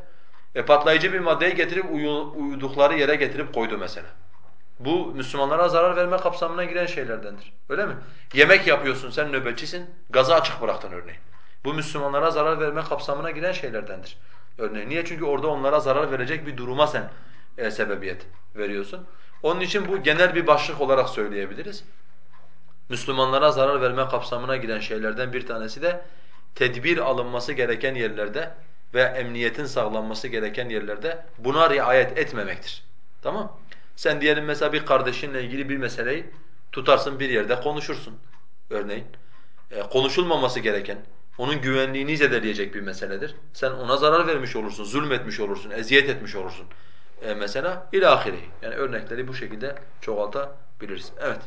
E, patlayıcı bir maddeyi getirip uyu, uyudukları yere getirip koydu mesela. Bu Müslümanlara zarar verme kapsamına giren şeylerdendir. Öyle mi? Yemek yapıyorsun, sen nöbetçisin, gazı açık bıraktın örneğin. Bu Müslümanlara zarar verme kapsamına giren şeylerdendir. Örneğin niye? Çünkü orada onlara zarar verecek bir duruma sen e, sebebiyet veriyorsun. Onun için bu genel bir başlık olarak söyleyebiliriz. Müslümanlara zarar verme kapsamına giren şeylerden bir tanesi de tedbir alınması gereken yerlerde ve emniyetin sağlanması gereken yerlerde buna riayet etmemektir. Tamam? Sen diyelim mesela bir kardeşinle ilgili bir meseleyi tutarsın bir yerde konuşursun örneğin. E, konuşulmaması gereken, onun güvenliğini zedeleyecek bir meseledir. Sen ona zarar vermiş olursun, zulmetmiş olursun, eziyet etmiş olursun. E, mesela ilahiri. Yani örnekleri bu şekilde çoğaltabiliriz. Evet.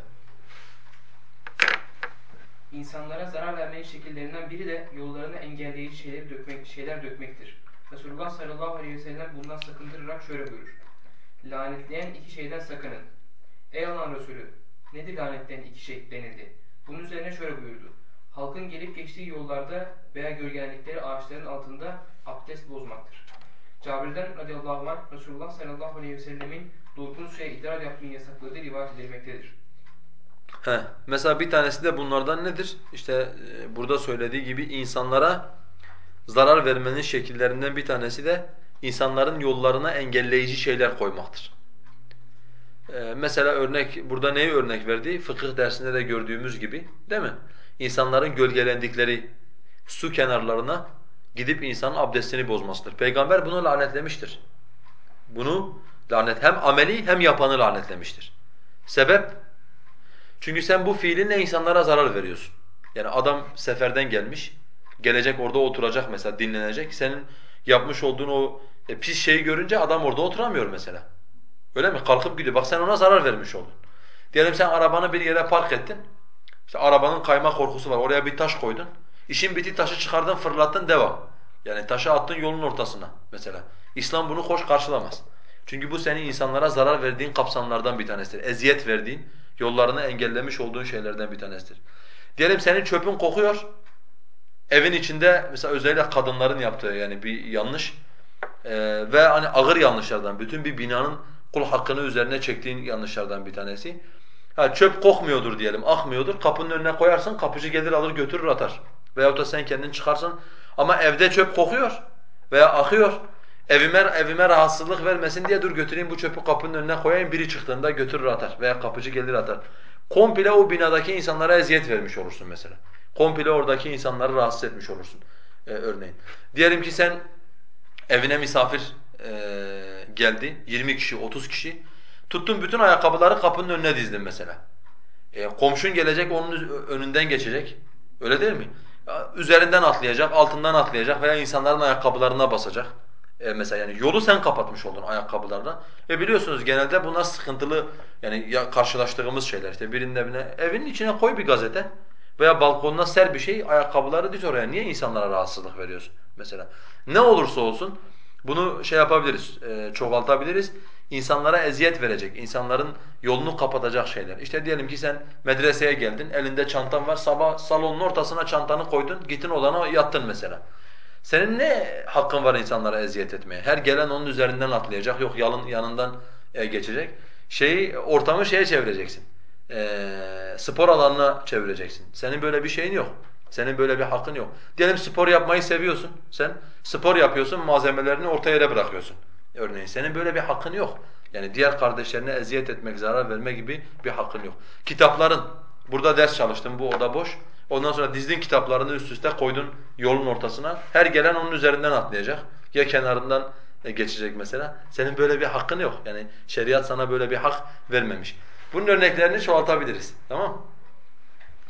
İnsanlara zarar vermenin şekillerinden biri de yollarına engelleyici şeyleri dökmek, şeyler dökmektir. Resulullah sallallahu aleyhi ve sellem bundan sakındırarak şöyle buyurur. Lanetleyen iki şeyden sakının. Ey Allah'ın Resulü, nedir lanetleyen iki şey denildi. Bunun üzerine şöyle buyurdu. Halkın gelip geçtiği yollarda veya gölgelendikleri ağaçların altında abdest bozmaktır. Cabir'den radıyallahu anh Resulullah sallallahu aleyhi ve sellemin durgun suya idrar yaptığını yasakladığı rivayet edilmektedir. He. Mesela bir tanesi de bunlardan nedir? İşte e, burada söylediği gibi insanlara zarar vermenin şekillerinden bir tanesi de insanların yollarına engelleyici şeyler koymaktır. Ee, mesela örnek, burada neyi örnek verdi? Fıkıh dersinde de gördüğümüz gibi değil mi? İnsanların gölgelendikleri su kenarlarına gidip insanın abdestini bozmasıdır. Peygamber bunu lanetlemiştir. Bunu lanet hem ameli hem yapanı lanetlemiştir. Sebep? Çünkü sen bu fiilinle insanlara zarar veriyorsun. Yani adam seferden gelmiş, gelecek orada oturacak mesela dinlenecek. Senin yapmış olduğun o e, pis şeyi görünce adam orada oturamıyor mesela. Öyle mi? Kalkıp gidiyor. Bak sen ona zarar vermiş oldun. Diyelim sen arabanı bir yere park ettin. İşte arabanın kayma korkusu var. Oraya bir taş koydun. İşin biti taşı çıkardın, fırlattın, devam. Yani taşı attın yolun ortasına mesela. İslam bunu hoş karşılamaz. Çünkü bu senin insanlara zarar verdiğin kapsamlardan bir tanesidir. Eziyet verdiğin, yollarını engellemiş olduğun şeylerden bir tanesidir. Diyelim senin çöpün kokuyor. Evin içinde mesela özellikle kadınların yaptığı yani bir yanlış ee, ve hani ağır yanlışlardan, bütün bir binanın kul hakkını üzerine çektiğin yanlışlardan bir tanesi. Ha çöp kokmuyordur diyelim, akmıyordur. Kapının önüne koyarsın, kapıcı gelir alır götürür atar. Veyahut da sen kendin çıkarsın. Ama evde çöp kokuyor veya akıyor. Evime evime rahatsızlık vermesin diye dur götüreyim bu çöpü kapının önüne koyayım. Biri çıktığında götürür atar veya kapıcı gelir atar. Komple o binadaki insanlara eziyet vermiş olursun mesela. Komple oradaki insanları rahatsız etmiş olursun e, örneğin. Diyelim ki sen evine misafir e, geldi. 20 kişi, 30 kişi. Tuttun bütün ayakkabıları kapının önüne dizdin mesela. E, komşun gelecek onun önünden geçecek. Öyle değil mi? Üzerinden atlayacak, altından atlayacak veya insanların ayakkabılarına basacak. E mesela yani yolu sen kapatmış oldun ayakkabılarla. Ve biliyorsunuz genelde bunlar sıkıntılı yani ya karşılaştığımız şeyler. İşte birinin evine, evinin içine koy bir gazete veya balkonuna ser bir şey, ayakkabıları diz oraya. Niye insanlara rahatsızlık veriyorsun mesela? Ne olursa olsun bunu şey yapabiliriz, e, çoğaltabiliriz. İnsanlara eziyet verecek, insanların yolunu kapatacak şeyler. İşte diyelim ki sen medreseye geldin, elinde çantan var, sabah salonun ortasına çantanı koydun, gittin odana yattın mesela. Senin ne hakkın var insanlara eziyet etmeye? Her gelen onun üzerinden atlayacak, yok yalın yanından e, geçecek. Şeyi, ortamı şeye çevireceksin. E, spor alanına çevireceksin. Senin böyle bir şeyin yok. Senin böyle bir hakkın yok. Diyelim spor yapmayı seviyorsun sen. Spor yapıyorsun, malzemelerini orta yere bırakıyorsun. Örneğin senin böyle bir hakkın yok. Yani diğer kardeşlerine eziyet etmek, zarar verme gibi bir hakkın yok. Kitapların, burada ders çalıştın, bu oda boş. Ondan sonra dizdin kitaplarını üst üste koydun yolun ortasına. Her gelen onun üzerinden atlayacak. Ya kenarından e, geçecek mesela. Senin böyle bir hakkın yok. Yani şeriat sana böyle bir hak vermemiş. Bunun örneklerini çoğaltabiliriz. Tamam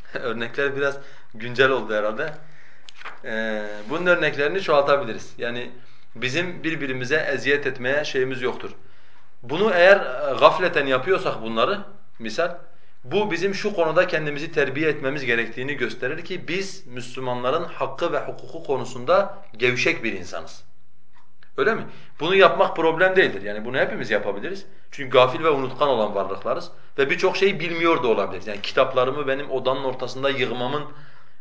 Örnekler biraz güncel oldu herhalde. Ee, bunun örneklerini çoğaltabiliriz. Yani bizim birbirimize eziyet etmeye şeyimiz yoktur. Bunu eğer e, gafleten yapıyorsak bunları, misal, bu bizim şu konuda kendimizi terbiye etmemiz gerektiğini gösterir ki biz Müslümanların hakkı ve hukuku konusunda gevşek bir insanız. Öyle mi? Bunu yapmak problem değildir. Yani bunu hepimiz yapabiliriz. Çünkü gafil ve unutkan olan varlıklarız. Ve birçok şeyi bilmiyor da olabiliriz. Yani kitaplarımı benim odanın ortasında yığmamın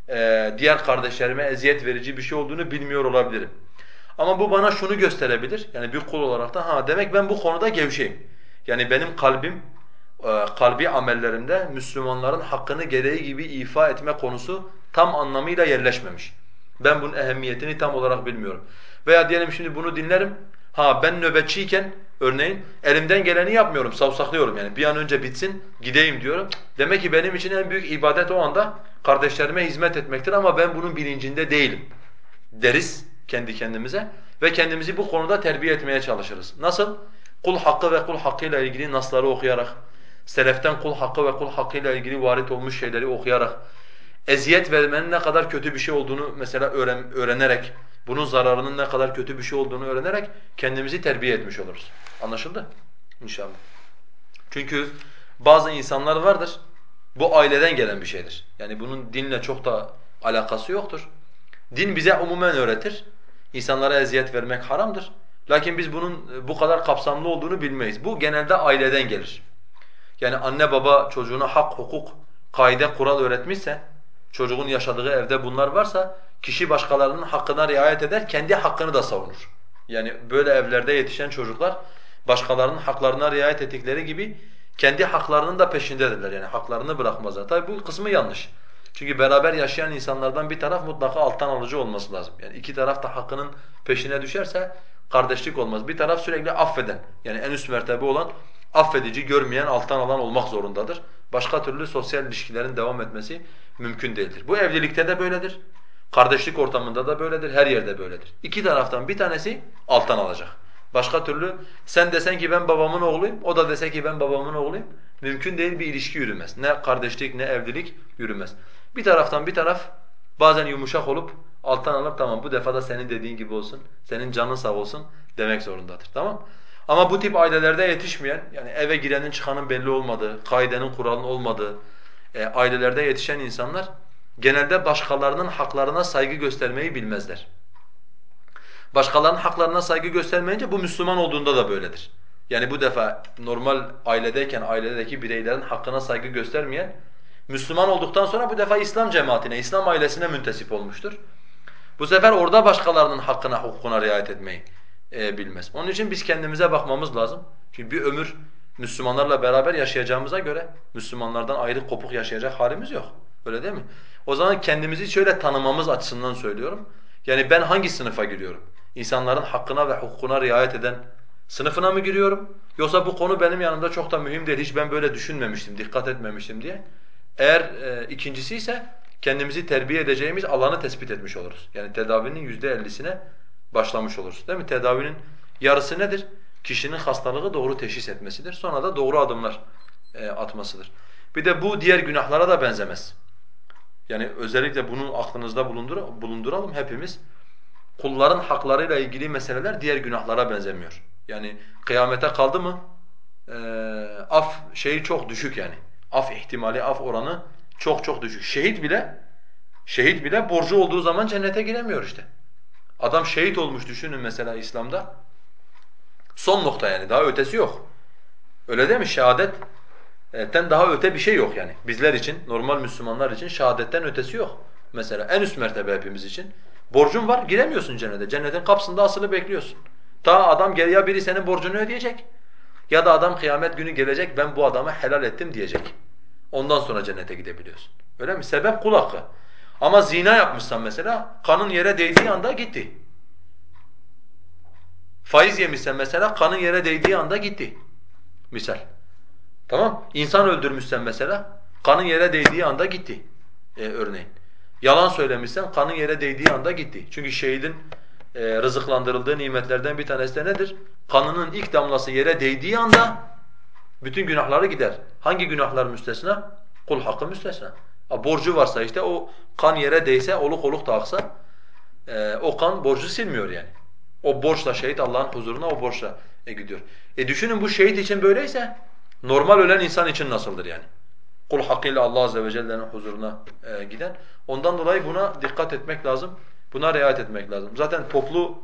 e, diğer kardeşlerime eziyet verici bir şey olduğunu bilmiyor olabilirim. Ama bu bana şunu gösterebilir. Yani bir kul olarak da ha demek ben bu konuda gevşeyim. Yani benim kalbim kalbi amellerimde Müslümanların hakkını gereği gibi ifa etme konusu tam anlamıyla yerleşmemiş. Ben bunun ehemmiyetini tam olarak bilmiyorum. Veya diyelim şimdi bunu dinlerim. Ha ben nöbetçiyken örneğin elimden geleni yapmıyorum, savsaklıyorum yani. Bir an önce bitsin, gideyim diyorum. Demek ki benim için en büyük ibadet o anda kardeşlerime hizmet etmektir ama ben bunun bilincinde değilim deriz kendi kendimize ve kendimizi bu konuda terbiye etmeye çalışırız. Nasıl? Kul hakkı ve kul hakkıyla ilgili nasları okuyarak, seleften kul hakkı ve kul hakkıyla ilgili varit olmuş şeyleri okuyarak, eziyet vermenin ne kadar kötü bir şey olduğunu mesela öğren öğrenerek, bunun zararının ne kadar kötü bir şey olduğunu öğrenerek kendimizi terbiye etmiş oluruz. Anlaşıldı? İnşallah. Çünkü bazı insanlar vardır, bu aileden gelen bir şeydir. Yani bunun dinle çok da alakası yoktur. Din bize umumen öğretir. İnsanlara eziyet vermek haramdır. Lakin biz bunun bu kadar kapsamlı olduğunu bilmeyiz. Bu genelde aileden gelir. Yani anne baba çocuğuna hak, hukuk, kaide, kural öğretmişse, çocuğun yaşadığı evde bunlar varsa, kişi başkalarının hakkına riayet eder, kendi hakkını da savunur. Yani böyle evlerde yetişen çocuklar, başkalarının haklarına riayet ettikleri gibi, kendi haklarının da peşindedirler. Yani haklarını bırakmazlar. Tabi bu kısmı yanlış. Çünkü beraber yaşayan insanlardan bir taraf mutlaka alttan alıcı olması lazım. Yani iki taraf da hakkının peşine düşerse kardeşlik olmaz. Bir taraf sürekli affeden, yani en üst mertebe olan affedici, görmeyen, alttan alan olmak zorundadır. Başka türlü sosyal ilişkilerin devam etmesi mümkün değildir. Bu evlilikte de böyledir. Kardeşlik ortamında da böyledir, her yerde böyledir. İki taraftan bir tanesi alttan alacak. Başka türlü sen desen ki ben babamın oğluyum, o da dese ki ben babamın oğluyum. Mümkün değil bir ilişki yürümez. Ne kardeşlik ne evlilik yürümez. Bir taraftan bir taraf bazen yumuşak olup alttan alıp tamam bu defa da senin dediğin gibi olsun, senin canın sağ olsun demek zorundadır. Tamam Ama bu tip ailelerde yetişmeyen, yani eve girenin çıkanın belli olmadığı, kaidenin kuralın olmadığı e, ailelerde yetişen insanlar genelde başkalarının haklarına saygı göstermeyi bilmezler. Başkalarının haklarına saygı göstermeyince bu Müslüman olduğunda da böyledir. Yani bu defa normal ailedeyken ailedeki bireylerin hakkına saygı göstermeyen Müslüman olduktan sonra bu defa İslam cemaatine, İslam ailesine müntesip olmuştur. Bu sefer orada başkalarının hakkına, hukukuna riayet etmeyi e, bilmez. Onun için biz kendimize bakmamız lazım. Çünkü bir ömür Müslümanlarla beraber yaşayacağımıza göre Müslümanlardan ayrı kopuk yaşayacak halimiz yok. Öyle değil mi? O zaman kendimizi şöyle tanımamız açısından söylüyorum. Yani ben hangi sınıfa giriyorum? İnsanların hakkına ve hukukuna riayet eden sınıfına mı giriyorum? Yoksa bu konu benim yanımda çok da mühim değil, hiç ben böyle düşünmemiştim, dikkat etmemiştim diye. Eğer e, ikincisi ise kendimizi terbiye edeceğimiz alanı tespit etmiş oluruz. Yani tedavinin yüzde ellisine başlamış oluruz. Değil mi? Tedavinin yarısı nedir? Kişinin hastalığı doğru teşhis etmesidir. Sonra da doğru adımlar e, atmasıdır. Bir de bu diğer günahlara da benzemez. Yani özellikle bunu aklınızda bulundur bulunduralım hepimiz. Kulların haklarıyla ilgili meseleler diğer günahlara benzemiyor. Yani kıyamete kaldı mı e, af şeyi çok düşük yani. Af ihtimali, af oranı çok çok düşük. Şehit bile şehit bile borcu olduğu zaman cennete giremiyor işte. Adam şehit olmuş düşünün mesela İslam'da. Son nokta yani daha ötesi yok. Öyle değil mi? Şehadetten daha öte bir şey yok yani. Bizler için, normal Müslümanlar için şehadetten ötesi yok. Mesela en üst mertebe hepimiz için. Borcun var, giremiyorsun cennete. Cennetin kapısında asılı bekliyorsun. Ta adam gel ya biri senin borcunu ödeyecek ya da adam kıyamet günü gelecek ben bu adamı helal ettim diyecek. Ondan sonra cennete gidebiliyorsun. Öyle mi? Sebep kul hakkı. Ama zina yapmışsan mesela kanın yere değdiği anda gitti. Faiz yemişsen mesela kanın yere değdiği anda gitti. Misal. Tamam? İnsan öldürmüşsen mesela kanın yere değdiği anda gitti. Ee, örneğin. Yalan söylemişsen kanın yere değdiği anda gitti. Çünkü şehidin e, rızıklandırıldığı nimetlerden bir tanesi de nedir? Kanının ilk damlası yere değdiği anda bütün günahları gider. Hangi günahlar müstesna? Kul hakkı müstesna. A, borcu varsa işte o kan yere değse, oluk oluk da e, o kan borcu silmiyor yani. O borçla şehit Allah'ın huzuruna o borçla e, gidiyor. E düşünün bu şehit için böyleyse normal ölen insan için nasıldır yani? Kul hakkıyla Allah azze ve celle'nin huzuruna e, giden. Ondan dolayı buna dikkat etmek lazım. Buna riayet etmek lazım. Zaten toplu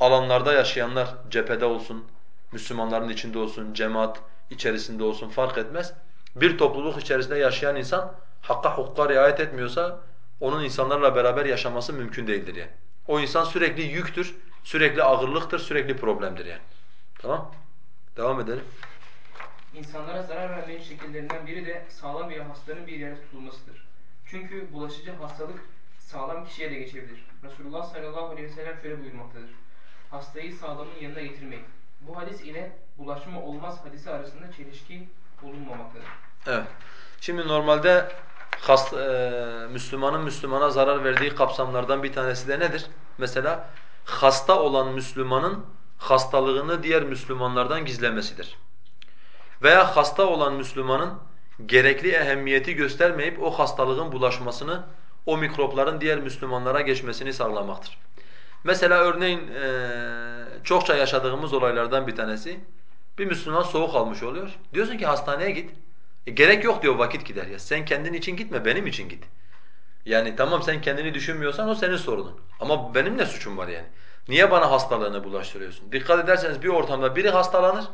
alanlarda yaşayanlar cephede olsun, Müslümanların içinde olsun, cemaat içerisinde olsun fark etmez. Bir topluluk içerisinde yaşayan insan hakka hukuka riayet etmiyorsa onun insanlarla beraber yaşaması mümkün değildir yani. O insan sürekli yüktür, Sürekli ağırlıktır, sürekli problemdir yani. Tamam? Devam edelim. İnsanlara zarar vermenin şekillerinden biri de sağlam bir hastanın bir yere tutulmasıdır. Çünkü bulaşıcı hastalık sağlam kişiye de geçebilir. Resulullah sallallahu aleyhi ve sellem şöyle buyurmaktadır. Hastayı sağlamın yanına getirmeyin. Bu hadis ile bulaşma olmaz hadisi arasında çelişki bulunmamaktadır. Evet. Şimdi normalde hast, e, Müslümanın Müslümana zarar verdiği kapsamlardan bir tanesi de nedir? Mesela hasta olan Müslümanın hastalığını diğer Müslümanlardan gizlemesidir. Veya hasta olan Müslümanın gerekli ehemmiyeti göstermeyip o hastalığın bulaşmasını, o mikropların diğer Müslümanlara geçmesini sağlamaktır. Mesela örneğin e, çokça yaşadığımız olaylardan bir tanesi, bir Müslüman soğuk almış oluyor. Diyorsun ki hastaneye git. E, gerek yok diyor vakit gider ya. Sen kendin için gitme, benim için git. Yani tamam sen kendini düşünmüyorsan o senin sorunun. Ama benim ne suçum var yani? Niye bana hastalığını bulaştırıyorsun? Dikkat ederseniz bir ortamda biri hastalanır,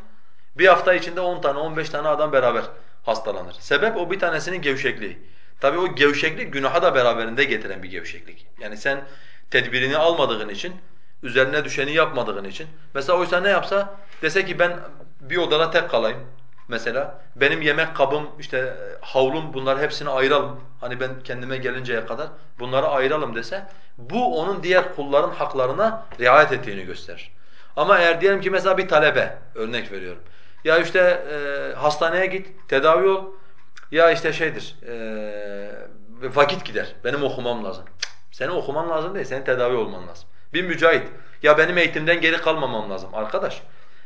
bir hafta içinde 10 tane, 15 tane adam beraber hastalanır. Sebep o bir tanesinin gevşekliği. Tabii o gevşeklik günaha da beraberinde getiren bir gevşeklik. Yani sen tedbirini almadığın için, üzerine düşeni yapmadığın için. Mesela oysa ne yapsa dese ki ben bir odada tek kalayım mesela. Benim yemek kabım, işte havlum bunlar hepsini ayıralım. Hani ben kendime gelinceye kadar bunları ayıralım dese bu onun diğer kulların haklarına riayet ettiğini gösterir. Ama eğer diyelim ki mesela bir talebe örnek veriyorum. Ya işte e, hastaneye git, tedavi ol. Ya işte şeydir, e, vakit gider. Benim okumam lazım. Cık, senin okuman lazım değil, senin tedavi olman lazım. Bir mücahit. Ya benim eğitimden geri kalmamam lazım. Arkadaş,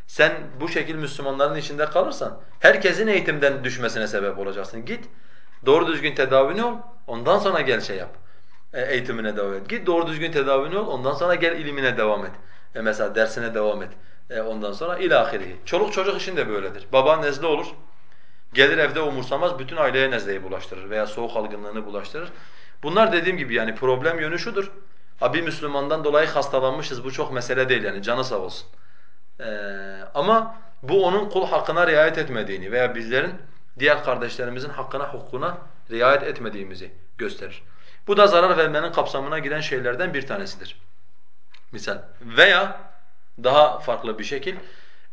sen bu şekil Müslümanların içinde kalırsan herkesin eğitimden düşmesine sebep olacaksın. Git, doğru düzgün tedavini ol, ondan sonra gel şey yap. E, eğitimine devam et. Git doğru düzgün tedavini ol, ondan sonra gel ilimine devam et. E mesela dersine devam et. E ondan sonra ilahirihi. Çoluk çocuk için de böyledir. Baba nezle olur. Gelir evde umursamaz, bütün aileye nezleyi bulaştırır veya soğuk algınlığını bulaştırır. Bunlar dediğim gibi yani problem yönü şudur. Ha bir Müslümandan dolayı hastalanmışız, bu çok mesele değil yani canı sağ olsun. Ee, ama bu onun kul hakkına riayet etmediğini veya bizlerin diğer kardeşlerimizin hakkına, hukukuna riayet etmediğimizi gösterir. Bu da zarar vermenin kapsamına giren şeylerden bir tanesidir. Misal veya daha farklı bir şekil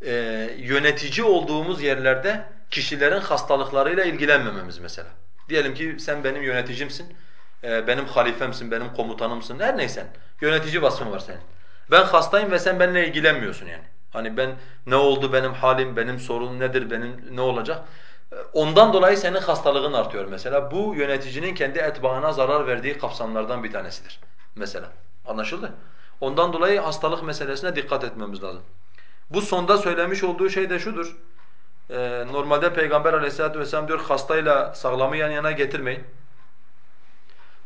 e, yönetici olduğumuz yerlerde kişilerin hastalıklarıyla ilgilenmememiz mesela. Diyelim ki sen benim yöneticimsin, e, benim halifemsin, benim komutanımsın, her neysen. Yönetici vasfın var senin. Ben hastayım ve sen benimle ilgilenmiyorsun yani. Hani ben ne oldu benim halim, benim sorunum nedir, benim ne olacak? Ondan dolayı senin hastalığın artıyor mesela. Bu yöneticinin kendi etbaına zarar verdiği kapsamlardan bir tanesidir mesela. Anlaşıldı? Ondan dolayı hastalık meselesine dikkat etmemiz lazım. Bu sonda söylemiş olduğu şey de şudur. Ee, normalde Peygamber aleyhissalatu vesselam diyor hastayla sağlamı yan yana getirmeyin.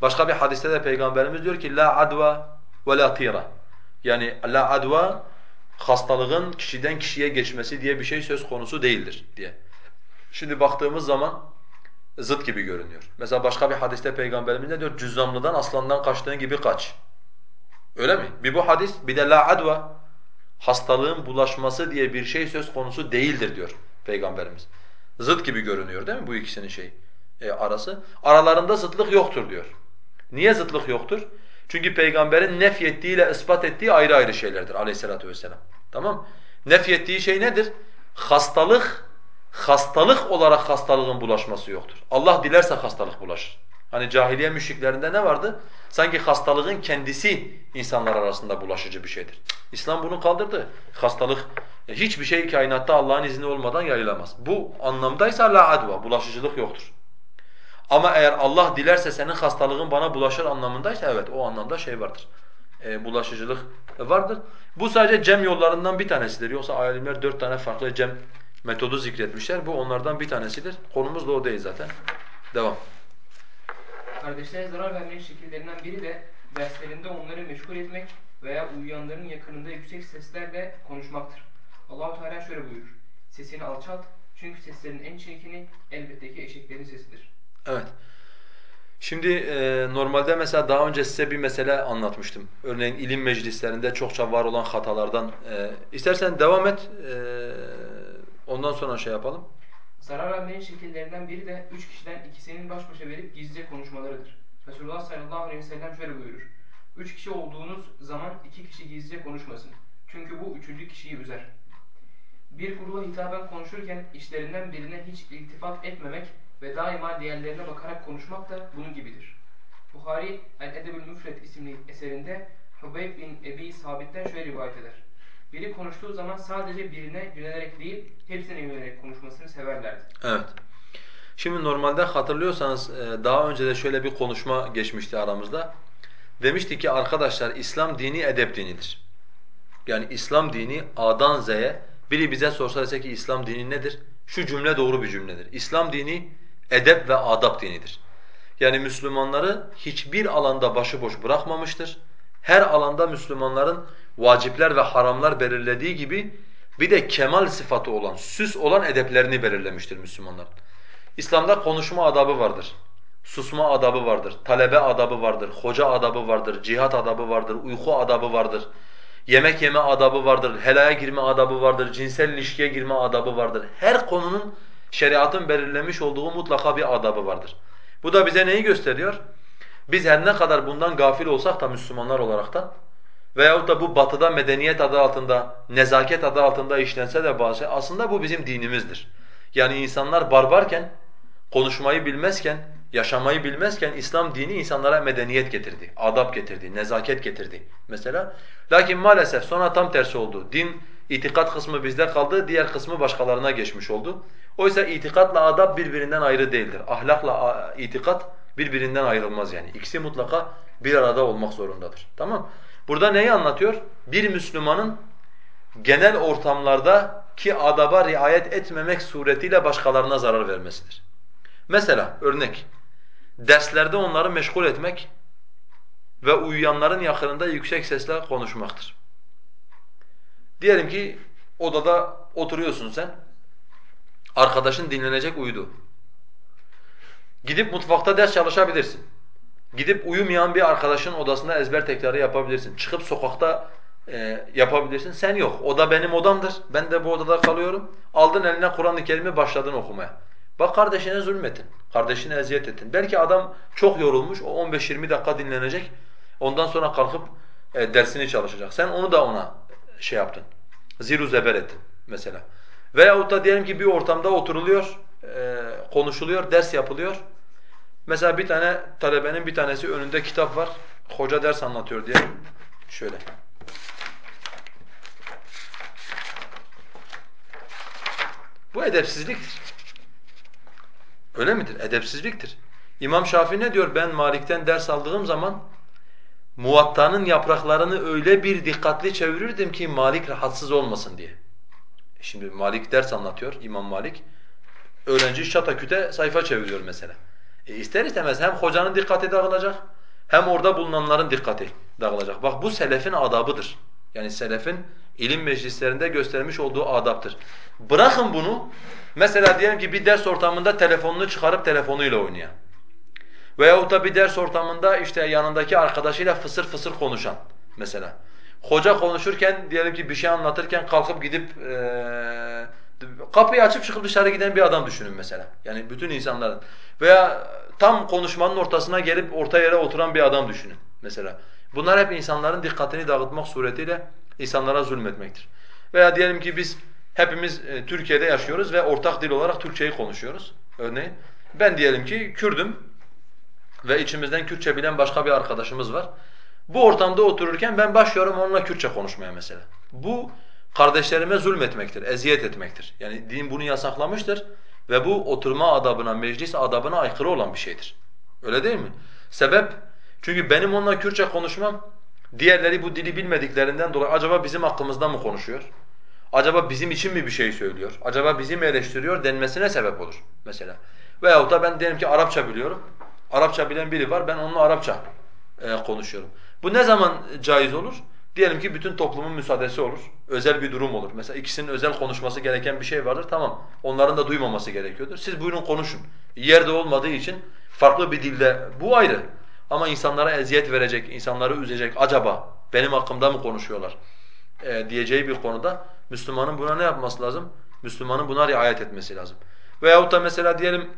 Başka bir hadiste de Peygamberimiz diyor ki la adva ve la tira. Yani la adva hastalığın kişiden kişiye geçmesi diye bir şey söz konusu değildir diye. Şimdi baktığımız zaman zıt gibi görünüyor. Mesela başka bir hadiste Peygamberimiz ne diyor? Cüzzamlıdan aslandan kaçtığın gibi kaç. Öyle mi? Bir bu hadis, bir de la adva. Hastalığın bulaşması diye bir şey söz konusu değildir diyor Peygamberimiz. Zıt gibi görünüyor değil mi bu ikisinin şey e, arası? Aralarında zıtlık yoktur diyor. Niye zıtlık yoktur? Çünkü peygamberin nefyettiğiyle ispat ettiği ayrı ayrı şeylerdir aleyhissalatu vesselam. Tamam Nefyettiği şey nedir? Hastalık, hastalık olarak hastalığın bulaşması yoktur. Allah dilerse hastalık bulaşır. Hani cahiliye müşriklerinde ne vardı? Sanki hastalığın kendisi insanlar arasında bulaşıcı bir şeydir. İslam bunu kaldırdı. Hastalık hiçbir şey kainatta Allah'ın izni olmadan yayılamaz. Bu anlamdaysa la adva, bulaşıcılık yoktur. Ama eğer Allah dilerse senin hastalığın bana bulaşır anlamındaysa evet o anlamda şey vardır. E, bulaşıcılık vardır. Bu sadece cem yollarından bir tanesidir. Yoksa alimler dört tane farklı cem metodu zikretmişler. Bu onlardan bir tanesidir. Konumuz da o değil zaten. Devam. Kardeşlere zarar vermenin şekillerinden biri de derslerinde onları meşgul etmek veya uyuyanların yakınında yüksek seslerle konuşmaktır. Allahu Teala şöyle buyurur. Sesini alçalt çünkü seslerin en çirkini elbette ki eşeklerin sesidir. Evet. Şimdi e, normalde mesela daha önce size bir mesele anlatmıştım. Örneğin ilim meclislerinde çokça var olan hatalardan. E, istersen devam et, e, ondan sonra şey yapalım. Zarar vermenin şekillerinden biri de üç kişiden ikisinin baş başa verip gizlice konuşmalarıdır. Resulullah sallallahu aleyhi ve sellem şöyle buyurur. Üç kişi olduğunuz zaman iki kişi gizlice konuşmasın. Çünkü bu üçüncü kişiyi üzer. Bir gruba hitaben konuşurken içlerinden birine hiç iltifat etmemek ve daima diğerlerine bakarak konuşmak da bunun gibidir. Buhari El-Edebül Müfret isimli eserinde Hubeyb bin Ebi Sabit'ten şöyle rivayet eder. Biri konuştuğu zaman sadece birine yönelerek değil, hepsine yönelerek konuşmasını severlerdi. Evet. Şimdi normalde hatırlıyorsanız e, daha önce de şöyle bir konuşma geçmişti aramızda. Demişti ki arkadaşlar İslam dini edep dinidir. Yani İslam dini A'dan Z'ye biri bize sorsa dese ki İslam dini nedir? Şu cümle doğru bir cümledir. İslam dini edep ve adap dinidir. Yani Müslümanları hiçbir alanda başıboş bırakmamıştır. Her alanda Müslümanların vacipler ve haramlar belirlediği gibi bir de kemal sıfatı olan, süs olan edeplerini belirlemiştir Müslümanlar. İslam'da konuşma adabı vardır. Susma adabı vardır, talebe adabı vardır, hoca adabı vardır, cihat adabı vardır, uyku adabı vardır. Yemek yeme adabı vardır, helaya girme adabı vardır, cinsel ilişkiye girme adabı vardır. Her konunun şeriatın belirlemiş olduğu mutlaka bir adabı vardır. Bu da bize neyi gösteriyor? Biz her ne kadar bundan gafil olsak da Müslümanlar olaraktan veyahut da bu batıda medeniyet adı altında, nezaket adı altında işlense de bazı şey, aslında bu bizim dinimizdir. Yani insanlar barbarken, konuşmayı bilmezken, yaşamayı bilmezken İslam dini insanlara medeniyet getirdi, adab getirdi, nezaket getirdi mesela. Lakin maalesef sonra tam tersi oldu. Din, itikat kısmı bizde kaldı, diğer kısmı başkalarına geçmiş oldu. Oysa itikatla adab birbirinden ayrı değildir. Ahlakla itikat birbirinden ayrılmaz yani. İkisi mutlaka bir arada olmak zorundadır. Tamam? Burada neyi anlatıyor? Bir Müslümanın genel ortamlarda ki adaba riayet etmemek suretiyle başkalarına zarar vermesidir. Mesela örnek, derslerde onları meşgul etmek ve uyuyanların yakınında yüksek sesle konuşmaktır. Diyelim ki odada oturuyorsun sen, arkadaşın dinlenecek uyudu. Gidip mutfakta ders çalışabilirsin. Gidip uyumayan bir arkadaşın odasında ezber tekrarı yapabilirsin. Çıkıp sokakta e, yapabilirsin. Sen yok. Oda benim odamdır. Ben de bu odada kalıyorum. Aldın eline Kur'an-ı Kerim'i başladın okumaya. Bak kardeşine zulmettin. Kardeşine eziyet ettin. Belki adam çok yorulmuş. O 15-20 dakika dinlenecek. Ondan sonra kalkıp e, dersini çalışacak. Sen onu da ona şey yaptın. Ziru zeber ettin mesela. Veyahut da diyelim ki bir ortamda oturuluyor, e, konuşuluyor, ders yapılıyor. Mesela bir tane talebenin bir tanesi önünde kitap var. Hoca ders anlatıyor diye. Şöyle. Bu edepsizliktir. Öyle midir? Edepsizliktir. İmam Şafii ne diyor? Ben Malik'ten ders aldığım zaman Muvatta'nın yapraklarını öyle bir dikkatli çevirirdim ki Malik rahatsız olmasın diye. Şimdi Malik ders anlatıyor, İmam Malik. Öğrenci şataküte sayfa çeviriyor mesela. E ister istemez hem hocanın dikkati dağılacak hem orada bulunanların dikkati dağılacak. Bak bu selefin adabıdır. Yani selefin ilim meclislerinde göstermiş olduğu adaptır. Bırakın bunu. Mesela diyelim ki bir ders ortamında telefonunu çıkarıp telefonuyla oynayan. Veyahut da bir ders ortamında işte yanındaki arkadaşıyla fısır fısır konuşan mesela. Hoca konuşurken diyelim ki bir şey anlatırken kalkıp gidip ee, kapıyı açıp çıkıp dışarı giden bir adam düşünün mesela. Yani bütün insanların veya tam konuşmanın ortasına gelip orta yere oturan bir adam düşünün mesela. Bunlar hep insanların dikkatini dağıtmak suretiyle insanlara zulmetmektir. Veya diyelim ki biz hepimiz Türkiye'de yaşıyoruz ve ortak dil olarak Türkçeyi konuşuyoruz. Örneğin ben diyelim ki Kürdüm ve içimizden Kürtçe bilen başka bir arkadaşımız var. Bu ortamda otururken ben başlıyorum onunla Kürtçe konuşmaya mesela. Bu kardeşlerime zulmetmektir, eziyet etmektir. Yani din bunu yasaklamıştır ve bu oturma adabına, meclis adabına aykırı olan bir şeydir. Öyle değil mi? Sebep çünkü benim onunla Kürtçe konuşmam diğerleri bu dili bilmediklerinden dolayı acaba bizim hakkımızda mı konuşuyor? Acaba bizim için mi bir şey söylüyor? Acaba bizi mi eleştiriyor denmesine sebep olur mesela. Veyahut da ben diyelim ki Arapça biliyorum. Arapça bilen biri var, ben onunla Arapça e, konuşuyorum. Bu ne zaman caiz olur? Diyelim ki bütün toplumun müsaadesi olur, özel bir durum olur. Mesela ikisinin özel konuşması gereken bir şey vardır, tamam. Onların da duymaması gerekiyordur. Siz buyurun konuşun. Yerde olmadığı için farklı bir dilde, bu ayrı. Ama insanlara eziyet verecek, insanları üzecek, acaba benim hakkımda mı konuşuyorlar e, diyeceği bir konuda Müslümanın buna ne yapması lazım? Müslümanın buna riayet etmesi lazım. Veyahut da mesela diyelim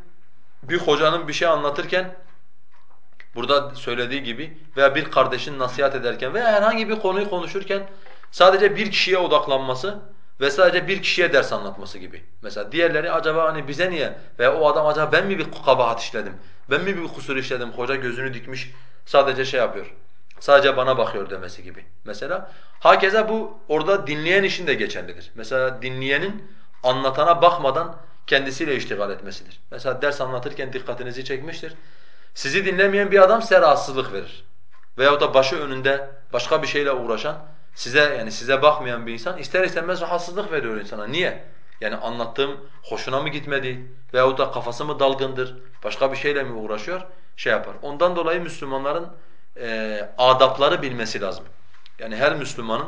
bir hocanın bir şey anlatırken Burada söylediği gibi veya bir kardeşin nasihat ederken veya herhangi bir konuyu konuşurken sadece bir kişiye odaklanması ve sadece bir kişiye ders anlatması gibi. Mesela diğerleri acaba hani bize niye veya o adam acaba ben mi bir kabahat işledim, ben mi bir kusur işledim, hoca gözünü dikmiş sadece şey yapıyor, sadece bana bakıyor demesi gibi. Mesela hakeza bu orada dinleyen için de geçerlidir. Mesela dinleyenin anlatana bakmadan kendisiyle iştigal etmesidir. Mesela ders anlatırken dikkatinizi çekmiştir. Sizi dinlemeyen bir adam size rahatsızlık verir. Veyahut da başı önünde başka bir şeyle uğraşan, size yani size bakmayan bir insan ister istemez rahatsızlık veriyor insana. Niye? Yani anlattığım hoşuna mı gitmedi veyahut da kafası mı dalgındır, başka bir şeyle mi uğraşıyor? Şey yapar. Ondan dolayı Müslümanların e, adapları bilmesi lazım. Yani her Müslümanın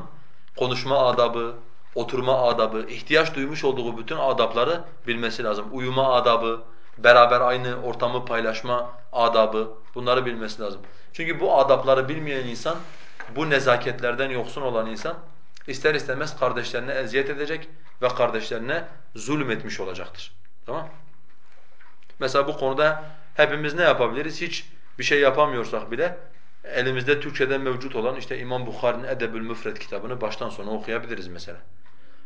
konuşma adabı, oturma adabı, ihtiyaç duymuş olduğu bütün adapları bilmesi lazım. Uyuma adabı, beraber aynı ortamı paylaşma adabı bunları bilmesi lazım. Çünkü bu adapları bilmeyen insan, bu nezaketlerden yoksun olan insan ister istemez kardeşlerine eziyet edecek ve kardeşlerine zulmetmiş olacaktır. Tamam? Mesela bu konuda hepimiz ne yapabiliriz? Hiç bir şey yapamıyorsak bile elimizde Türkçede mevcut olan işte İmam Bukhari'nin Edebül Müfred kitabını baştan sona okuyabiliriz mesela.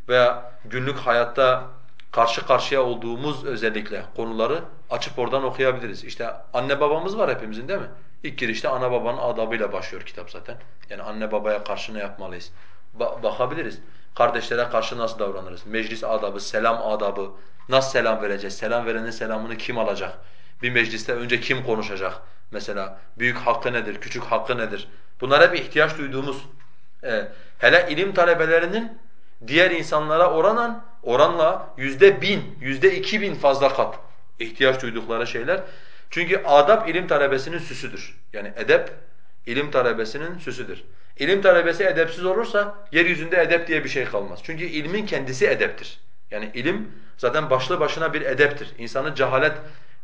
Veya günlük hayatta karşı karşıya olduğumuz özellikle konuları açıp oradan okuyabiliriz. İşte anne babamız var hepimizin değil mi? İlk girişte ana babanın adabıyla başlıyor kitap zaten. Yani anne babaya karşı ne yapmalıyız? Ba bakabiliriz. Kardeşlere karşı nasıl davranırız? Meclis adabı, selam adabı, nasıl selam vereceğiz? Selam verenin selamını kim alacak? Bir mecliste önce kim konuşacak? Mesela büyük hakkı nedir, küçük hakkı nedir? Bunlar hep ihtiyaç duyduğumuz. E, hele ilim talebelerinin diğer insanlara oranan oranla yüzde bin, yüzde iki bin fazla kat ihtiyaç duydukları şeyler. Çünkü adab ilim talebesinin süsüdür. Yani edep ilim talebesinin süsüdür. İlim talebesi edepsiz olursa yeryüzünde edep diye bir şey kalmaz. Çünkü ilmin kendisi edeptir. Yani ilim zaten başlı başına bir edeptir. İnsanı cehalet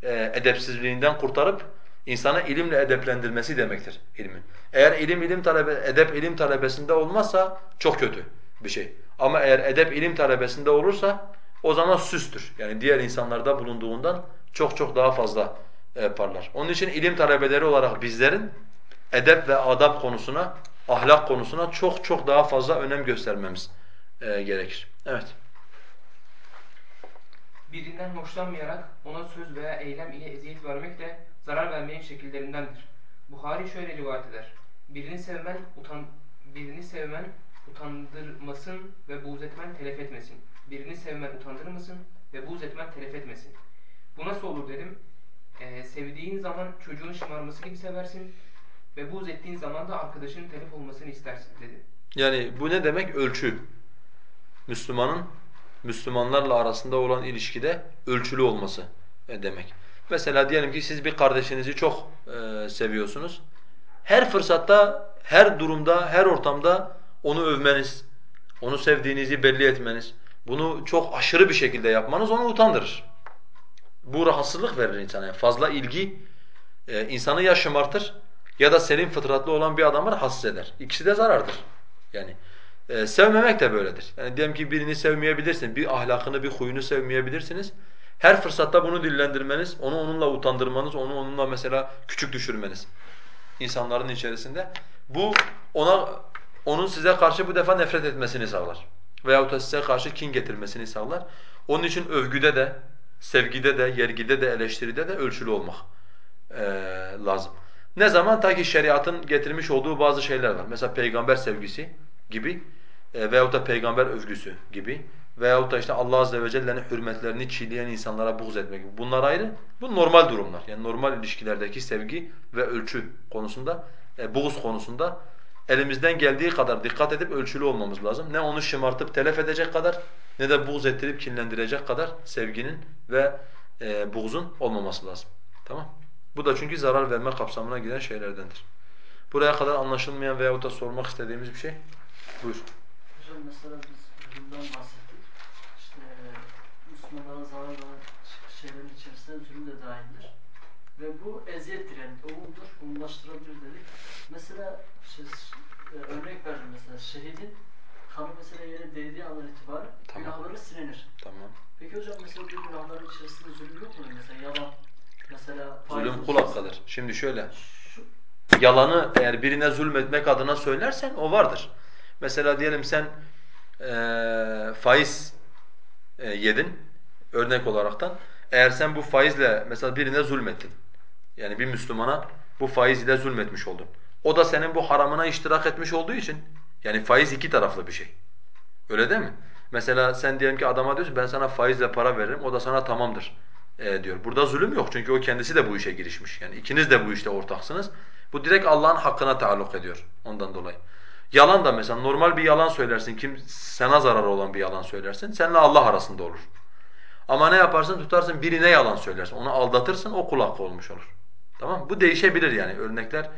e, edepsizliğinden kurtarıp insana ilimle edeplendirmesi demektir ilmin. Eğer ilim ilim talebe edep ilim talebesinde olmazsa çok kötü bir şey. Ama eğer edep ilim talebesinde olursa o zaman süstür. Yani diğer insanlarda bulunduğundan çok çok daha fazla e, parlar. Onun için ilim talebeleri olarak bizlerin edep ve adab konusuna, ahlak konusuna çok çok daha fazla önem göstermemiz e, gerekir. Evet. Birinden hoşlanmayarak ona söz veya eylem ile eziyet vermek de zarar vermenin şekillerindendir. Buhari şöyle rivayet eder. Birini sevmen, utan, birini sevmen utandırmasın ve buğz etmen telef etmesin. Birini sevmen utandırmasın ve buğz etmen telef etmesin. Bu nasıl olur dedim. Ee, sevdiğin zaman çocuğun şımarması gibi seversin ve buğz ettiğin zaman da arkadaşının telef olmasını istersin dedi. Yani bu ne demek? Ölçü. Müslümanın Müslümanlarla arasında olan ilişkide ölçülü olması demek. Mesela diyelim ki siz bir kardeşinizi çok e, seviyorsunuz. Her fırsatta, her durumda, her ortamda onu övmeniz, onu sevdiğinizi belli etmeniz, bunu çok aşırı bir şekilde yapmanız onu utandırır. Bu rahatsızlık verir insana. Yani fazla ilgi e, insanı ya şımartır ya da senin fıtratlı olan bir adamı rahatsız eder. İkisi de zarardır. Yani e, sevmemek de böyledir. Yani diyelim ki birini sevmeyebilirsin, bir ahlakını, bir huyunu sevmeyebilirsiniz. Her fırsatta bunu dillendirmeniz, onu onunla utandırmanız, onu onunla mesela küçük düşürmeniz insanların içerisinde. Bu ona onun size karşı bu defa nefret etmesini sağlar. Veyahut da size karşı kin getirmesini sağlar. Onun için övgüde de, sevgide de, yergide de, eleştiride de ölçülü olmak e, lazım. Ne zaman? Ta ki şeriatın getirmiş olduğu bazı şeyler var. Mesela peygamber sevgisi gibi e, veyahut da peygamber övgüsü gibi veyahut da işte Allah azze ve celle'nin hürmetlerini çiğneyen insanlara buğz etmek. Bunlar ayrı. Bu normal durumlar. Yani normal ilişkilerdeki sevgi ve ölçü konusunda, e, buğz konusunda elimizden geldiği kadar dikkat edip ölçülü olmamız lazım. Ne onu şımartıp telef edecek kadar ne de buğz ettirip kinlendirecek kadar sevginin ve e, buğzun olmaması lazım. Tamam? Bu da çünkü zarar verme kapsamına giren şeylerdendir. Buraya kadar anlaşılmayan veyahut da sormak istediğimiz bir şey? Buyur. Hocam mesela biz zulümden bahsettik. Müslümanlara zarar veren şeylerin içerisinde zulüm de dahildir. Ve bu eziyettir yani umumdur, umumlaştırabilir dedik. Mesela şey, e, örnek verdim mesela şehidin kanı mesela yere değdiği andan itibaren Tamam. günahları silinir. Tamam. Peki hocam mesela bu günahların içerisinde zulüm yok mu? Mesela yalan Mesela Zulüm kul hakkıdır. Şimdi şöyle, Şu, yalanı eğer birine zulmetmek adına söylersen o vardır. Mesela diyelim sen eee, faiz e, yedin örnek olaraktan. Eğer sen bu faizle mesela birine zulmettin. Yani bir Müslümana bu faiz ile zulmetmiş oldun. O da senin bu haramına iştirak etmiş olduğu için yani faiz iki taraflı bir şey. Öyle değil mi? Mesela sen diyelim ki adama diyorsun ben sana faizle para veririm o da sana tamamdır e, diyor. Burada zulüm yok çünkü o kendisi de bu işe girişmiş. Yani ikiniz de bu işte ortaksınız. Bu direkt Allah'ın hakkına taalluk ediyor ondan dolayı. Yalan da mesela normal bir yalan söylersin. Kim sana zararı olan bir yalan söylersin. Seninle Allah arasında olur. Ama ne yaparsın? Tutarsın birine yalan söylersin. Onu aldatırsın o kul hakkı olmuş olur. Tamam? Bu değişebilir yani. Örnekler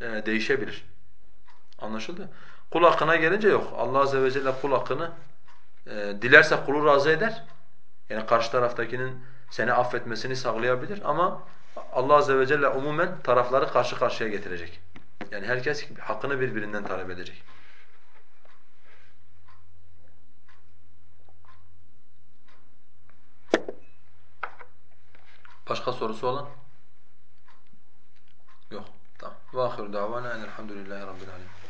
e, değişebilir. Anlaşıldı? Kul hakkına gelince yok. Allah azze ve celle kul hakkını e, dilerse kulu razı eder. Yani karşı taraftakinin seni affetmesini sağlayabilir ama Allah azze ve celle umumen tarafları karşı karşıya getirecek. Yani herkes hakkını birbirinden talep edecek. Başka sorusu olan? Yok. Tamam. Ve ahiru davana enelhamdülillahi rabbil alemin.